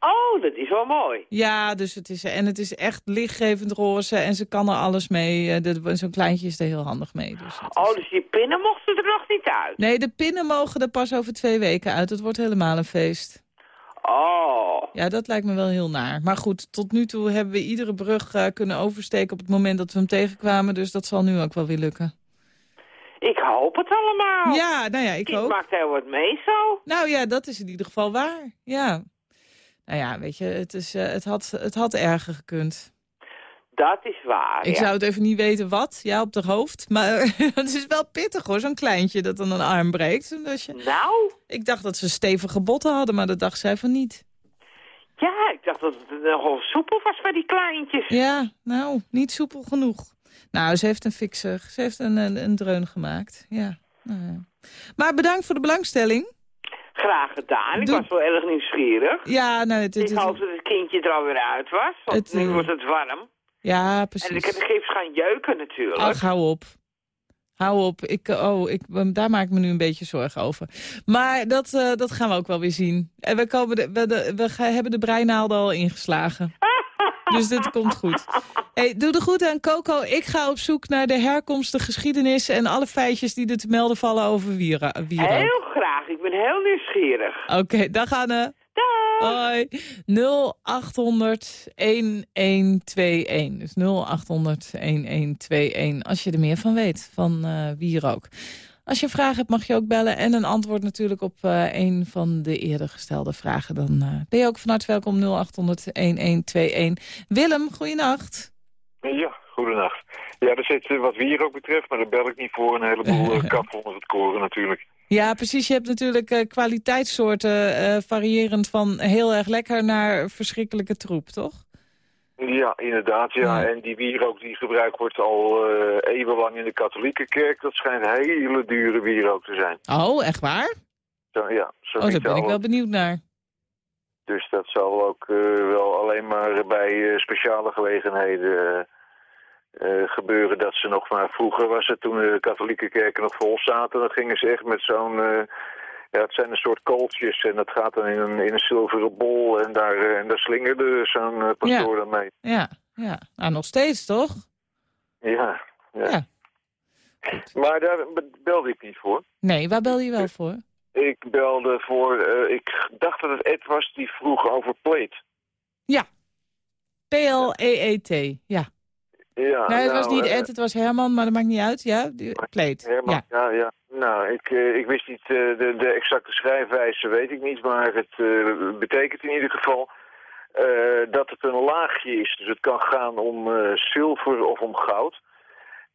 Oh, dat is wel mooi. Ja, dus het is, en het is echt lichtgevend roze en ze kan er alles mee. Eh, Zo'n kleintje is er heel handig mee. Dus is- Oh, dus die pinnen mochten er nog niet uit. Nee, de pinnen mogen er pas over twee weken uit. Het wordt helemaal een feest. Oh, Ja, dat lijkt me wel heel naar. Maar goed, tot nu toe hebben we iedere brug eh, kunnen oversteken... op het moment dat we hem tegenkwamen. Dus dat zal nu ook wel weer lukken. ik hoop het allemaal. Ja, nou ja, ik Kind ook. maakt heel wat mee zo. Nou ja, dat is in ieder geval waar. Ja. Nou ja, weet je, het, is, eh, het, had, het had erger gekund. Dat is waar, Ik ja. zou het even niet weten wat, ja, op de hoofd. Maar het is wel pittig hoor, zo'n kleintje dat dan een arm breekt. Dat je... Nou, Ik dacht dat ze stevige botten hadden, maar dat dacht zij van niet. ja, ik dacht dat het nogal soepel was bij die kleintjes. Ja, nou, niet soepel genoeg. Nou, ze heeft een fixer, ze heeft een, een, een dreun gemaakt. Ja. nou ja. Maar bedankt voor de belangstelling. Graag gedaan. Ik Doe- was wel erg nieuwsgierig. Ja, nou, het, het, Ik hoop dat het kindje er alweer uit was. Want Het, nu eh, wordt het warm. ja, En precies. ik heb de gips gaan jeuken natuurlijk. Ach, hou op. Hou op. Ik, oh, ik, daar maak ik me nu een beetje zorgen over. Maar dat, eh, dat gaan we ook wel weer zien. En we, komen de, we, de- we hebben de breinaalden al ingeslagen. Dus dit komt goed. Hey, doe er goed aan, Coco. Ik ga op zoek naar de herkomst, de geschiedenis... en alle feitjes die er te melden vallen over wiera, wierook. Heel graag. Ik ben heel nieuwsgierig. Oké, dag Anne. Dag. Hoi. 0800 1121. Dus 0800 1121. Als je er meer van weet, van eh wierook. Als je een vraag hebt mag je ook bellen. En een antwoord natuurlijk op eh, een van de eerder gestelde vragen. Dan eh, ben je ook van harte welkom 0800-1121. Willem, goeienacht. Ja, goedenacht. Ja, er zit eh, wat wie hier ook betreft, maar daar bel ik niet voor. Een heleboel kat onder het koren natuurlijk. Ja, precies. Je hebt natuurlijk uh, kwaliteitssoorten uh, variërend van heel erg lekker naar verschrikkelijke troep, toch? Ja, inderdaad. Ja. ja. En die wierook die gebruikt wordt al uh, eeuwenlang in de katholieke kerk, dat schijnt hele dure wierook te zijn. Oh, echt waar? Zo, ja. Zo oh, daar ben ik wel benieuwd naar. Dus dat zal ook wel alleen maar bij speciale gelegenheden gebeuren dat ze nog maar vroeger was het toen de katholieke kerken nog vol zaten. Dan gingen ze echt met zo'n, ja het zijn een soort kooltjes en dat gaat dan in een, in een zilveren bol en daar, uh, en daar slingerde zo'n pastoor ja. dan mee. Ja, ja. Nou, nog steeds toch? Ja, ja. ja. Maar daar belde ik niet voor. Nee, waar belde je wel voor? Ik belde voor, ik dacht dat het Ed was die vroeg over plate. Ja, P-L-E-E-T, ja. Ja, nee, het nou, was niet uh, Ed, het was Herman, maar dat maakt niet uit. Ja, pleet. Herman, ja. ja, ja. Nou, ik, uh, ik wist niet, uh, de, de exacte schrijfwijze weet ik niet, maar het betekent in ieder geval dat het een laagje is. Dus het kan gaan om zilver of om goud.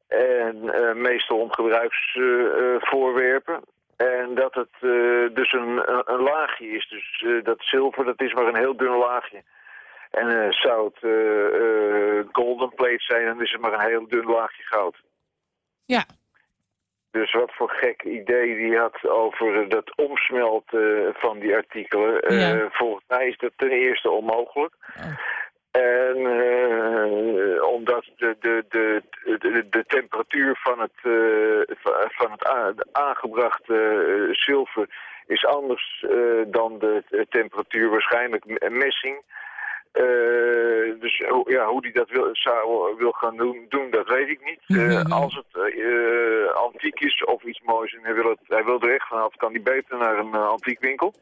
En meestal om gebruiksvoorwerpen. en dat het dus een, een, laagje is. Dus dat zilver, dat is maar een heel dun laagje. En uh, uh, uh, golden plate zijn, dan is het maar een heel dun laagje goud. Ja. Dus wat voor gek idee die had over dat omsmelten van die artikelen. Ja. volgens mij is dat ten eerste onmogelijk. Oh. En omdat de, de, de, de, de temperatuur van het, van het aangebrachte zilver is anders dan de temperatuur waarschijnlijk messing. Uh, dus ja, hoe hij dat wil, zou, wil gaan doen, doen, dat weet ik niet. Uh, als het uh, antiek is of iets moois en hij wil, het, hij wil er echt vanaf, kan hij beter naar een antiekwinkel.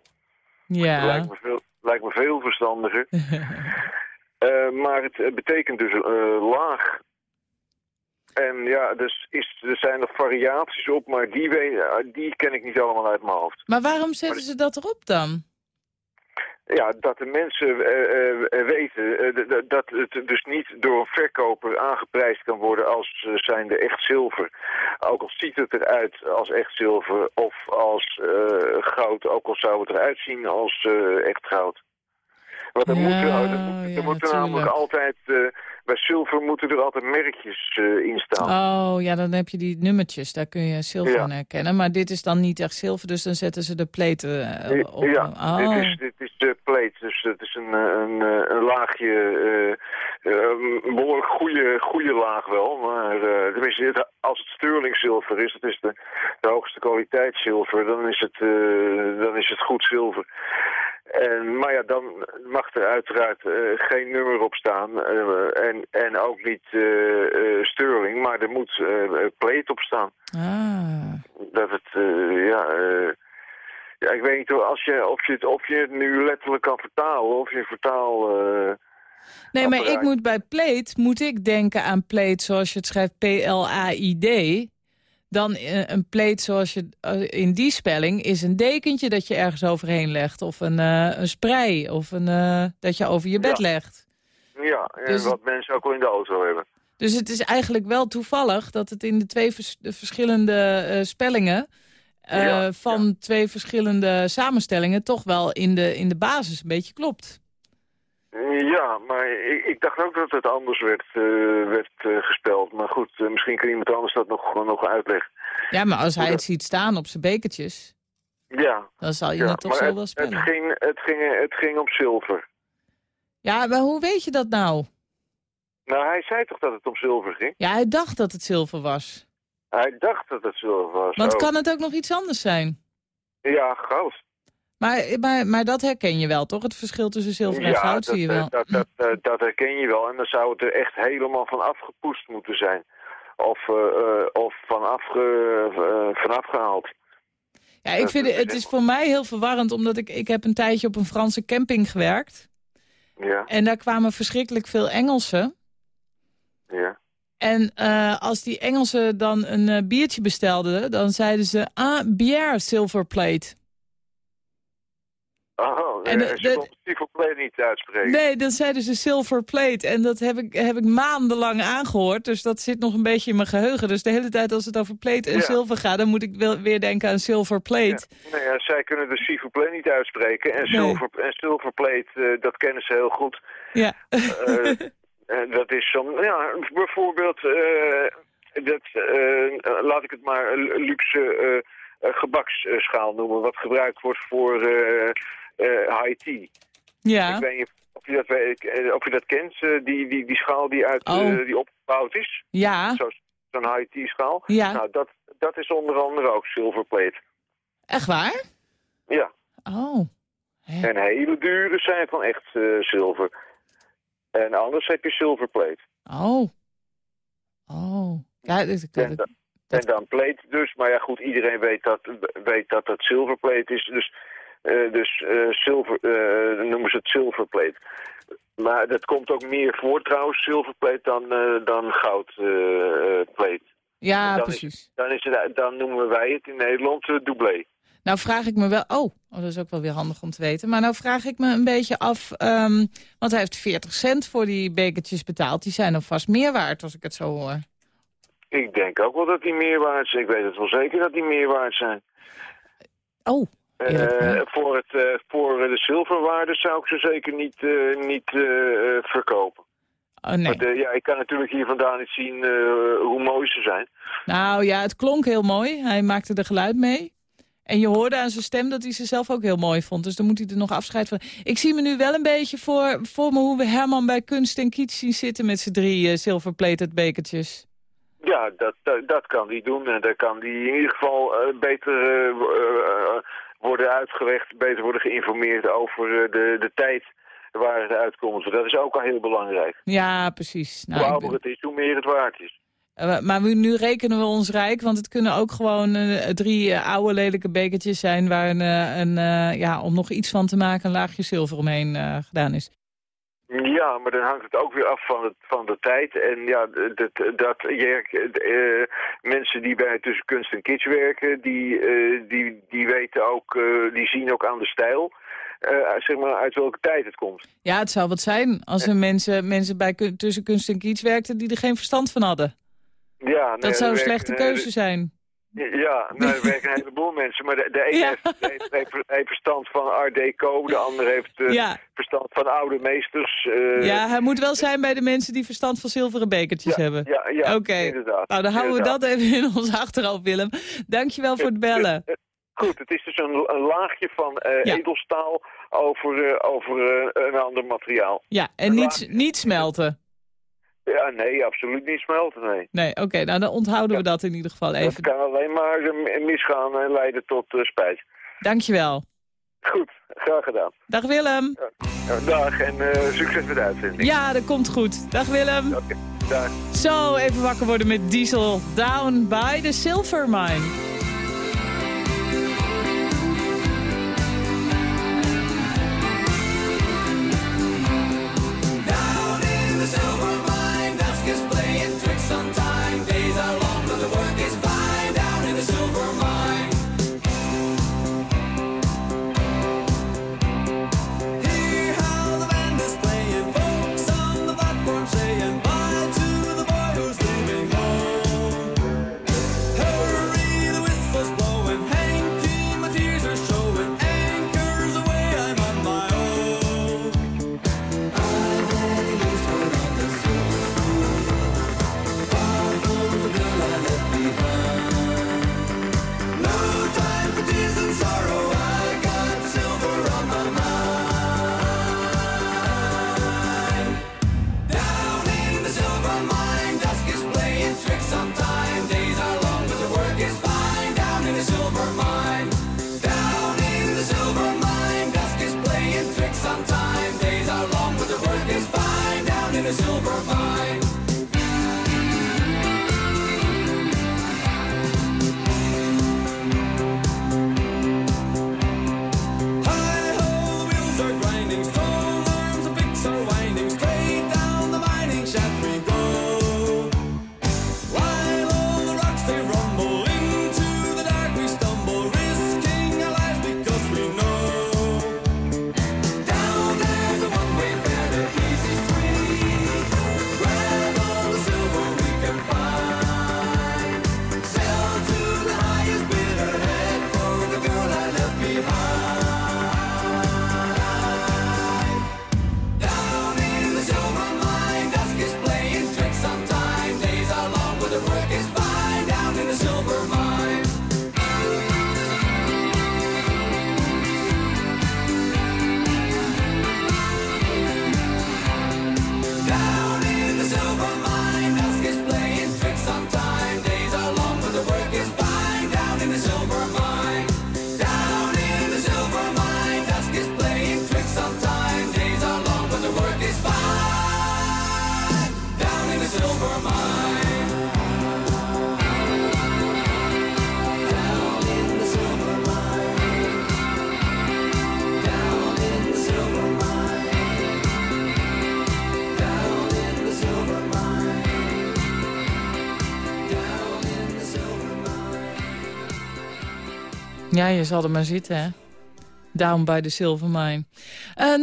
Ja. Dat lijkt me veel, lijkt me veel verstandiger. maar het betekent dus laag. En ja, dus is, er zijn nog variaties op, maar die, die ken ik niet allemaal uit mijn hoofd. Maar waarom zetten ze dat erop dan? Ja, dat de mensen uh, uh, weten uh, dat het dus niet door een verkoper aangeprijsd kan worden als zijnde echt zilver. Ook al ziet het eruit als echt zilver of als goud, ook al zou het eruit zien als echt goud. Want er ja, moeten, er ja, er moeten namelijk altijd, bij zilver moeten er altijd merkjes in staan. Oh ja, dan heb je die nummertjes, daar kun je zilver aan ja. herkennen. Maar dit is dan niet echt zilver, dus dan zetten ze de pleten op. Ja, oh. dit is, dit is de plate, dus het is een, een, een laagje, uh, een behoorlijk goede, goede laag wel. Maar uh, tenminste, als het sterlingzilver is, dat is de, de hoogste kwaliteit zilver, dan is het, uh, dan is het goed zilver. En, maar ja, dan mag er uiteraard uh, geen nummer op staan uh, en, en ook niet uh, sterling, maar er moet plate op staan. Ah. Dat het, ja... Ja, ik weet niet als je, of, je het, of je het nu letterlijk kan vertalen, of je vertaal... Uh, nee, maar ik moet bij plate, moet ik denken aan plate zoals je het schrijft, P-L-A-I-D. Dan uh, een plate zoals je uh, in die spelling is een dekentje dat je ergens overheen legt. Of een, een sprei, of een, dat je over je bed ja. legt. Ja, en dus, wat mensen ook wel in de auto hebben. Dus het is eigenlijk wel toevallig dat het in de twee vers verschillende spellingen... Uh, ja, van ja. twee verschillende samenstellingen toch wel in de, in de basis een beetje klopt. Ja, maar ik, ik dacht ook dat het anders werd, uh, werd uh, gespeld. Maar goed, misschien kan iemand anders dat nog, nog uitleggen. Ja, maar als hij het ziet staan op zijn bekertjes... Ja. Dan zal je ja, het toch zo het, wel spellen. Het ging, het, ging, het ging om zilver. Ja, maar hoe weet je dat nou? Nou, hij zei toch dat het om zilver ging? Ja, hij dacht dat het zilver was. Hij dacht dat het zilver was. Want oh. kan het ook nog iets anders zijn? Ja, goud. Maar, maar, maar dat herken je wel, toch? Het verschil tussen zilver en ja, goud dat, zie je wel. Dat, dat, dat, dat, herken je wel. En dan zou het er echt helemaal van afgepoest moeten zijn. Of, uh, uh, of van, afge, uh, van afgehaald. Ja, ik vind het, het is voor mij heel verwarrend, omdat ik, ik heb een tijdje op een Franse camping gewerkt. Ja. En daar kwamen verschrikkelijk veel Engelsen. Ja. En eh, als die Engelsen dan een eh, biertje bestelden, dan zeiden ze... Ah, bière silver plate. Oh, En ze de- kon compleet niet uitspreken. Nee, dan zeiden ze silver plate. En dat heb ik, heb ik maandenlang aangehoord. Dus dat zit nog een beetje in mijn geheugen. Dus de hele tijd als het over plate en Ja. zilver gaat... dan moet ik wel weer denken aan silver plate. Nee, ja, zij kunnen de s'il vous plaît niet uitspreken. En Nee. silver, en silverplate, eh, dat kennen ze heel goed. Ja. Eh, dat is zo'n, ja, bijvoorbeeld, dat, laat ik het maar een luxe gebaksschaal noemen, wat gebruikt wordt voor eh, high tea. Ja. Ik weet niet of je dat, weet, eh, of je dat kent, eh, die, die, die schaal die, uit, Oh. eh, die opgebouwd is. Ja. Zo- Zo'n high tea schaal. Ja. Nou, dat, dat is onder andere ook silverplate. Echt waar? Ja. Oh. En hele dure zijn van echt eh, zilver. En anders heb je silverplate. Oh. Oh. Ja, dus ik En, da- en dan plate dus. Maar ja goed, iedereen weet dat weet dat het silverplate is. Dus, eh, dus eh, zilver, eh, dan noemen ze het silverplate. Maar dat komt ook meer voor trouwens, silverplate, dan, eh, dan goudplate. Ja, dan precies. Is, dan, is het, dan noemen wij het in Nederland eh, doublé. Nou vraag ik me wel... Oh, oh, dat is ook wel weer handig om te weten. Maar nou vraag ik me een beetje af... ehm, want hij heeft 40 cent voor die bekertjes betaald. Die zijn dan vast meer waard, als ik het zo hoor. Ik denk ook wel dat die meer waard zijn. Ik weet het wel zeker dat die meer waard zijn. Oh, Eh, voor, het, eh, voor de zilverwaarde zou ik ze zeker niet, eh, niet verkopen. Oh, nee. Eh, ja, ik kan natuurlijk hier vandaan niet zien hoe mooi ze zijn. Nou ja, het klonk heel mooi. Hij maakte er geluid mee. En je hoorde aan zijn stem dat hij ze zelf ook heel mooi vond. Dus dan moet hij er nog afscheid van. Ik zie me nu wel een beetje voor, voor me hoe we Herman bij Kunst en Kiets zien zitten... met z'n drie silverplated bekertjes. Ja, dat, dat, dat kan die doen. En daar kan die in ieder geval beter worden uitgelegd, beter worden geïnformeerd over eh, de, de tijd waar het uitkomt. Dat is ook al heel belangrijk. Ja, precies. Nou, hoe ouder ben- het is, hoe meer het waard is. Eh, maar we- nu rekenen we ons rijk, want het kunnen ook gewoon eh, drie oude lelijke bekertjes zijn... waar een, een, ja, om nog iets van te maken een laagje zilver omheen gedaan is. Ja, maar dan hangt het ook weer af van, het, van de tijd. En ja, dat, dat je, eh, mensen die bij tussen kunst en kitsch werken, die, eh, die, die weten ook, eh, die zien ook aan de stijl, zeg maar, uit welke tijd het komt. Ja, het zou wat zijn als er mensen, mensen bij tussen kunst en kiets werkten... die er geen verstand van hadden. Ja, nee, Dat zou een slechte keuze zijn. Ja, nou, er werken een heleboel mensen, maar de, de Ja. heeft, de een heeft, heeft verstand van Art Deco, de ander heeft eh, Ja. verstand van oude meesters. eh, Ja, hij moet wel zijn bij de mensen die verstand van zilveren bekertjes hebben. ja, ja, Oké, inderdaad. nou dan houden we dat even in ons achterhoofd, Willem. Dankjewel voor het bellen. Goed, het is dus een, een laagje van eh, edelstaal over, over een ander materiaal. Ja, en niet, niet smelten. Ja, nee, absoluut niet smelten, nee. Nee, oké, nou dan onthouden we dat in ieder geval Dat even. kan alleen maar eh, misgaan en leiden tot eh, spijt. Dankjewel. Goed, graag gedaan. Dag Willem. Dag en eh, succes met de uitzending. Ja, dat komt goed. Dag Willem. Oké, dag. Zo, even wakker worden met Diesel. Down by the Silver Mine. Ja, je zal er maar zitten, hè. Down by the Silver Mine. Eh 0800-1121,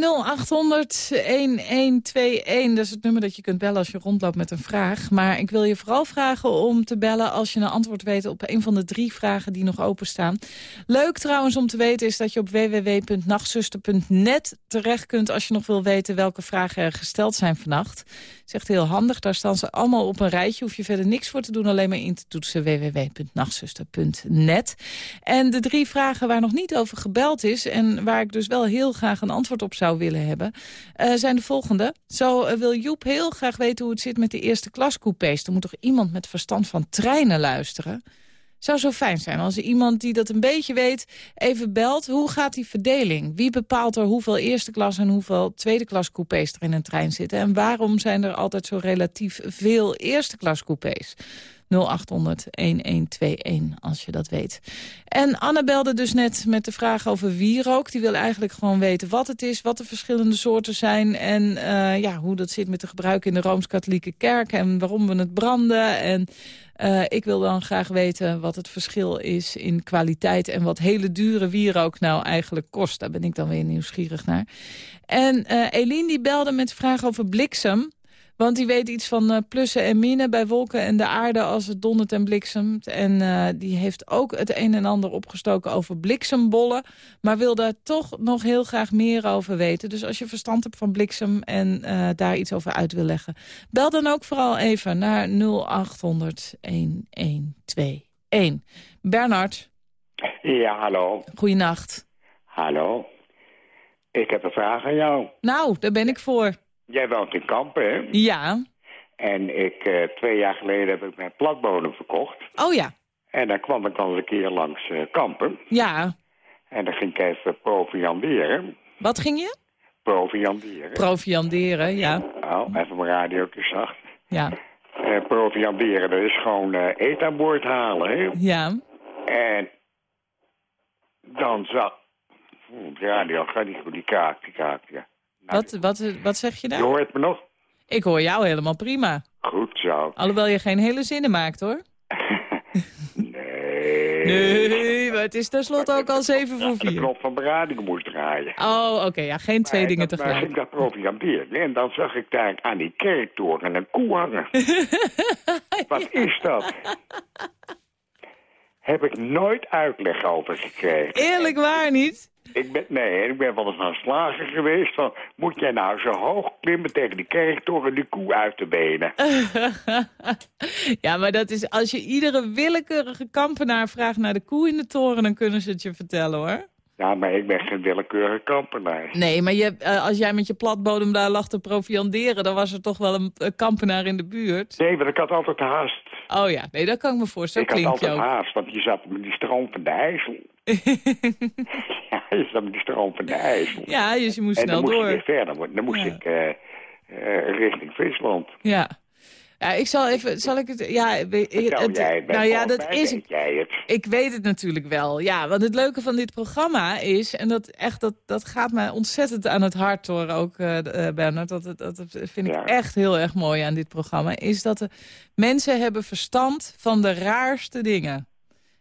dat is het nummer dat je kunt bellen als je rondloopt met een vraag. Maar ik wil je vooral vragen om te bellen als je een antwoord weet op een van de drie vragen die nog openstaan. Leuk trouwens om te weten is dat je op www.nachtzuster.net terecht kunt als je nog wil weten welke vragen er gesteld zijn vannacht. is echt heel handig, daar staan ze allemaal op een rijtje. Hoef je verder niks voor te doen, alleen maar in te toetsen www.nachtzuster.net. En de drie vragen waar nog niet over gebeld is... en waar ik dus wel heel graag een antwoord op zou willen hebben... eh, zijn de volgende. Zo eh, wil Joep heel graag weten hoe het zit met de eerste klascoupés. Er moet toch iemand met verstand van treinen luisteren? Zou zo fijn zijn als iemand die dat een beetje weet even belt. Hoe gaat die verdeling? Wie bepaalt er hoeveel eerste klas en hoeveel tweede klas coupés er in een trein zitten? En waarom zijn er altijd zo relatief veel eerste klas coupés? 0800-1121 als je dat weet. En Anne belde dus net met de vraag over wierook. Die wil eigenlijk gewoon weten wat het is, wat de verschillende soorten zijn... en eh, ja, hoe dat zit met de gebruik in de Rooms-Katholieke Kerk... en waarom we het branden. En eh, ik wil dan graag weten wat het verschil is in kwaliteit... en wat hele dure wierook nou eigenlijk kost. Daar ben ik dan weer nieuwsgierig naar. En eh Eline die belde met de vraag over bliksem... Want die weet iets van eh, plussen en minnen bij wolken en de aarde als het dondert en bliksemt. En eh, die heeft ook het een en ander opgestoken over bliksembollen. Maar wil daar toch nog heel graag meer over weten. Dus als je verstand hebt van bliksem en eh, daar iets over uit wil leggen. Bel dan ook vooral even naar 0800 1121. Bernard, Ja, hallo. goeienacht. Hallo. Ik heb een vraag aan jou. Nou, daar ben ik voor. Jij woont in Kampen, hè? Ja. En ik, eh, twee jaar geleden heb ik mijn platbodem verkocht. Oh ja. En dan kwam ik al eens een keer langs eh, Kampen. Ja. En dan ging ik even provianderen. Wat ging je? Provianderen. Provianderen, ja. nou, even mijn radio zacht. Ja. Eh, provianderen, dat is gewoon eh, eten aan boord halen, hè? Ja. En dan. Oeh, de radio gaat niet goed, die kaak, die kaak, ja. Wat, wat, wat zeg je Je daar? hoort me nog? Ik hoor jou helemaal prima. Goed zo. Alhoewel je geen hele zinnen maakt, hoor. Nee. Nee, maar het is tenslotte ook al zeven voor de vier. knop van berading moest draaien. Oh, oké. ja, geen twee dingen Maar tegelijk. ik dat proviandeerde. En dan zag ik daar aan die kerktoren een koe hangen. Wat is dat? Heb ik nooit uitleg over gekregen. Eerlijk waar niet? Ik ben, nee, ik ben wel eens aan slager geweest. Van, moet jij nou zo hoog klimmen tegen die kerktoren die koe uit te benen? ja, maar dat is als je iedere willekeurige kampenaar vraagt naar de koe in de toren... dan kunnen ze het je vertellen, hoor. Ja, maar ik ben geen willekeurige kampenaar. Nee, maar je, eh, als jij met je platbodem daar lag te provianderen... dan was er toch wel een, kampenaar in de buurt. Nee, want ik had altijd haast. Oh ja, nee, dat kan ik me voorstellen. ik had altijd ook. haast, want je zat met die stroom van de IJssel. ja, je zat met die stroom van de IJssel. Ja, dus je moest en snel dan moest door. ik weer verder. worden. Dan moest Ja. ik eh, eh, richting Friesland. Ja. Ja, ik zal even, zal ik het, ja, het, jij, nou ja, dat is, weet jij het. ik weet het natuurlijk wel. Ja, want het leuke van dit programma is, en dat echt, dat, dat gaat mij ontzettend aan het hart hoor, ook eh eh, Bernard, dat, dat, dat vind ik Ja. echt heel erg mooi aan dit programma, is dat de mensen hebben verstand van de raarste dingen.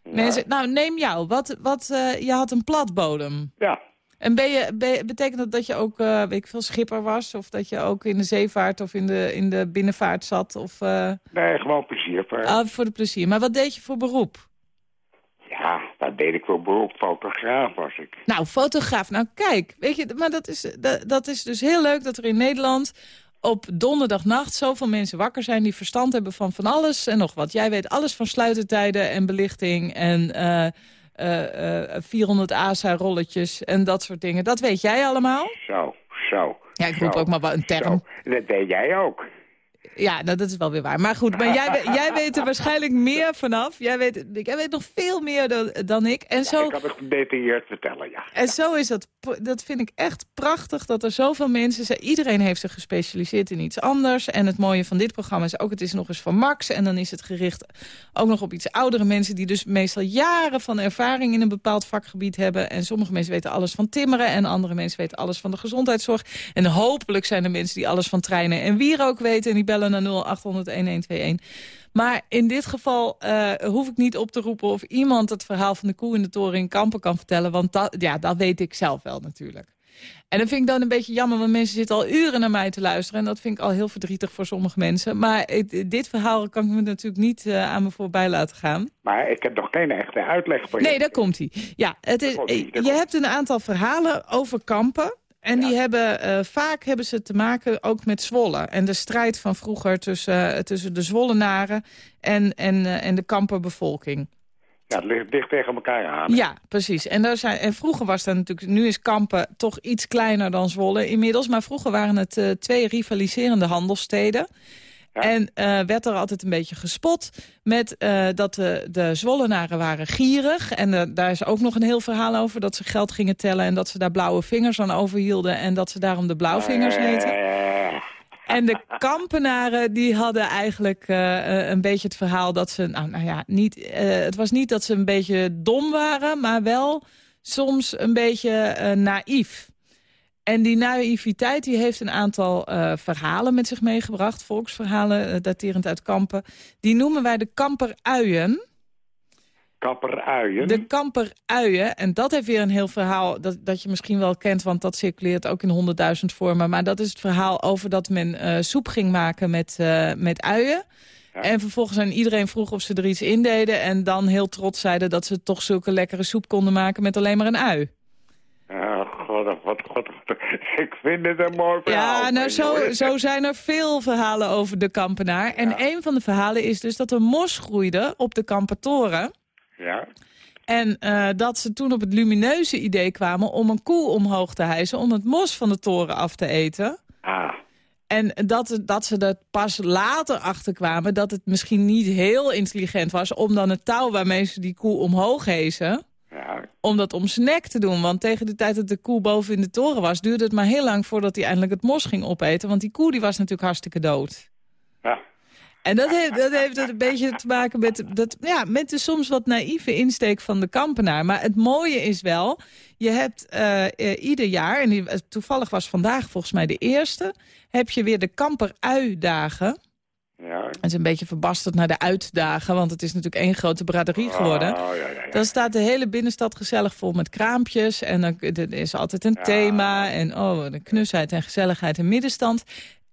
Mensen, nou, neem jou, wat, wat, eh, je had een platbodem. Ja. En ben je, ben je- betekent dat dat je ook, eh, weet ik veel, schipper was? Of dat je ook in de zeevaart of in de, in de binnenvaart zat? Of, eh, Nee, gewoon plezier. voor- ah, voor de plezier. Maar wat deed je voor beroep? Ja, dat deed ik voor beroep. Fotograaf was ik. Nou, fotograaf. Nou, kijk, weet je, maar dat is, dat, dat is dus heel leuk dat er in Nederland op donderdagnacht zoveel mensen wakker zijn die verstand hebben van van alles en nog wat. Jij weet alles van sluitertijden en belichting en eh, eh, eh, 400 ASA-rolletjes en dat soort dingen. Dat weet jij allemaal? Zo, zo. Ja, ik roep zo, ook maar wat een term. zo. Dat deed jij ook. Ja, nou, dat is wel weer waar. Maar goed, maar jij, jij weet er waarschijnlijk meer vanaf. Jij weet, jij weet nog veel meer dan, dan ik. En zo, Ik kan het gedetailleerd vertellen, ja. en zo is dat, dat vind ik echt prachtig dat er zoveel mensen zijn. Iedereen heeft zich gespecialiseerd in iets anders. En het mooie van dit programma is ook, het is nog eens van Max. En dan is het gericht ook nog op iets oudere mensen... die dus meestal jaren van ervaring in een bepaald vakgebied hebben. En sommige mensen weten alles van timmeren... en andere mensen weten alles van de gezondheidszorg. En hopelijk zijn er mensen die alles van treinen en wierook weten... en die bellen naar 0800-1121. Maar in dit geval eh, hoef ik niet op te roepen... of iemand het verhaal van de koe in de toren in Kampen kan vertellen. Want dat, ja, dat weet ik zelf wel natuurlijk. En dat vind ik dan een beetje jammer, want mensen zitten al uren naar mij te luisteren. En dat vind ik al heel verdrietig voor sommige mensen. Maar ik- dit verhaal kan ik me natuurlijk niet eh, aan me voorbij laten gaan. Maar ik heb nog geen echte uitleg voor je. Nee, daar komt hij. Ja, het is, je hebt een aantal verhalen over kampen. En die hebben, eh, vaak hebben ze te maken ook met Zwolle. En de strijd van vroeger tussen, eh, tussen de Zwollenaren en, en, eh, en de kamperbevolking. Ja, het ligt dicht tegen elkaar aan. Ja, precies. En, daar zijn, en vroeger was dat natuurlijk... Nu is Kampen toch iets kleiner dan Zwolle inmiddels. Maar vroeger waren het twee rivaliserende En eh, werd er altijd een beetje gespot met eh, dat de, de Zwollenaren waren gierig. En eh, daar is ook nog een heel verhaal over. Dat ze geld gingen tellen en dat ze daar blauwe vingers aan overhielden. En dat ze daarom de blauwvingers heten. En de kampenaren die hadden eigenlijk een beetje het verhaal dat ze... Nou, nou ja, niet, het was niet dat ze een beetje dom waren, maar wel soms een beetje naïef. En die naïviteit die heeft een aantal eh, verhalen met zich meegebracht. Volksverhalen, eh, daterend uit kampen. Die noemen wij de kamperuien. Kapperuien. De kamperuien. En dat heeft weer een heel verhaal dat, dat je misschien wel kent... want dat circuleert ook in honderdduizend vormen. Maar dat is het verhaal over dat men eh, soep ging maken met, met uien. En vervolgens aan iedereen vroeg of ze er iets in deden... en dan heel trots zeiden dat ze toch zulke lekkere soep konden maken... met alleen maar een ui. Ja, god, god, god, god. Ik vind het een mooi verhaal. Ja, nou zo, zo zijn er veel verhalen over de kampenaar. En een van de verhalen is dus dat er mos groeide op de kampertoren... Ja. En eh, dat ze toen op het lumineuze idee kwamen om een koe omhoog te hijsen... om het mos van de toren af te eten. Ah. En dat, dat ze er pas later achter kwamen dat het misschien niet heel intelligent was... om dan het touw waarmee ze die koe omhoog hezen... Ja. om dat om zijn nek te doen. Want tegen de tijd dat de koe boven in de toren was... duurde het maar heel lang voordat hij eindelijk het mos ging opeten. Want die koe die was natuurlijk hartstikke dood. Ja. En dat heeft, dat heeft het een beetje te maken met, dat, ja, met de soms wat naïeve insteek van de kampenaar. Maar het mooie is wel, je hebt eh, eh, ieder jaar... en die, eh, toevallig was vandaag volgens mij de eerste... heb je weer de kamperui-dagen. Ja. Het is een beetje verbasterd naar de uitdagen... want het is natuurlijk één grote braderie geworden. Oh, ja, ja, ja. Dan staat de hele binnenstad gezellig vol met kraampjes. En dan, er is altijd een thema. En oh, de knusheid en gezelligheid en middenstand.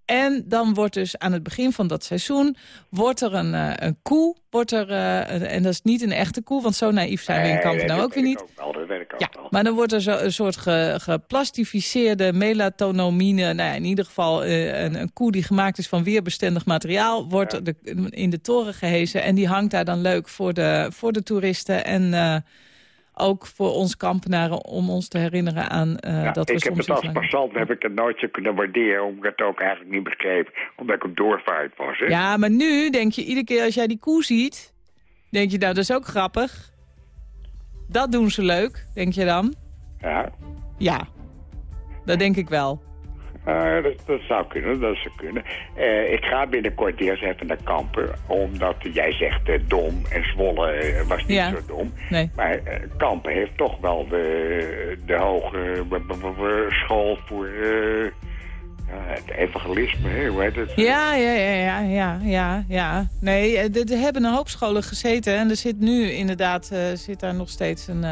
En dan wordt dus aan het begin van dat seizoen... wordt er een, eh, een koe, wordt er, eh, en dat is niet een echte koe... want zo naïef zijn we in Nee, Kampen nou ook weer niet. ik Ook wel, dat weet ik ook Ja, wel. maar dan wordt er zo, een soort ge, geplastificeerde melatonomine... Nou ja, in ieder geval eh, een, een koe die gemaakt is van weerbestendig materiaal... wordt de, in de toren gehezen en die hangt daar dan leuk voor de, voor de toeristen... en ook voor ons kampenaren om ons te herinneren aan eh, Ja, dat we ik heb soms het als iets langer- passant heb ik het nooit zo kunnen waarderen, omdat ik het ook eigenlijk niet begreep, omdat ik een doorvaart was. Hè? Ja, maar nu denk je iedere keer als jij die koe ziet... denk je, nou, dat is ook grappig. Dat doen ze leuk, denk je dan? Ja. Ja, dat denk ik wel. Eh, dat, dat zou kunnen, dat zou kunnen. Eh, ik ga binnenkort eerst even naar Kampen, omdat jij zegt eh, dom en Zwolle was niet Ja. zo dom. Nee. Maar Kampen heeft toch wel de, de hoge school voor het evangelisme, hè? hoe heet het? Ja, ja, ja, ja, ja, ja, ja. Nee, er hebben een hoop scholen gezeten. En er zit nu inderdaad zit daar nog steeds een,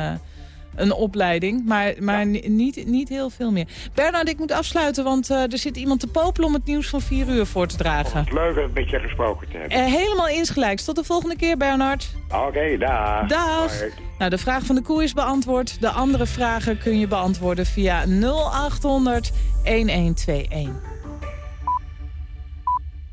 een opleiding. Maar, maar ni- niet, niet heel veel meer. Bernard, ik moet afsluiten, want eh, er zit iemand te popelen... om het nieuws van vier uur voor te dragen. Leuk om met je gesproken te hebben. Eh, helemaal insgelijks. Tot de volgende keer, Bernard. Oké, dag. Dag. Nou, de vraag van de koe is beantwoord. De andere vragen kun je beantwoorden via 0800 1121.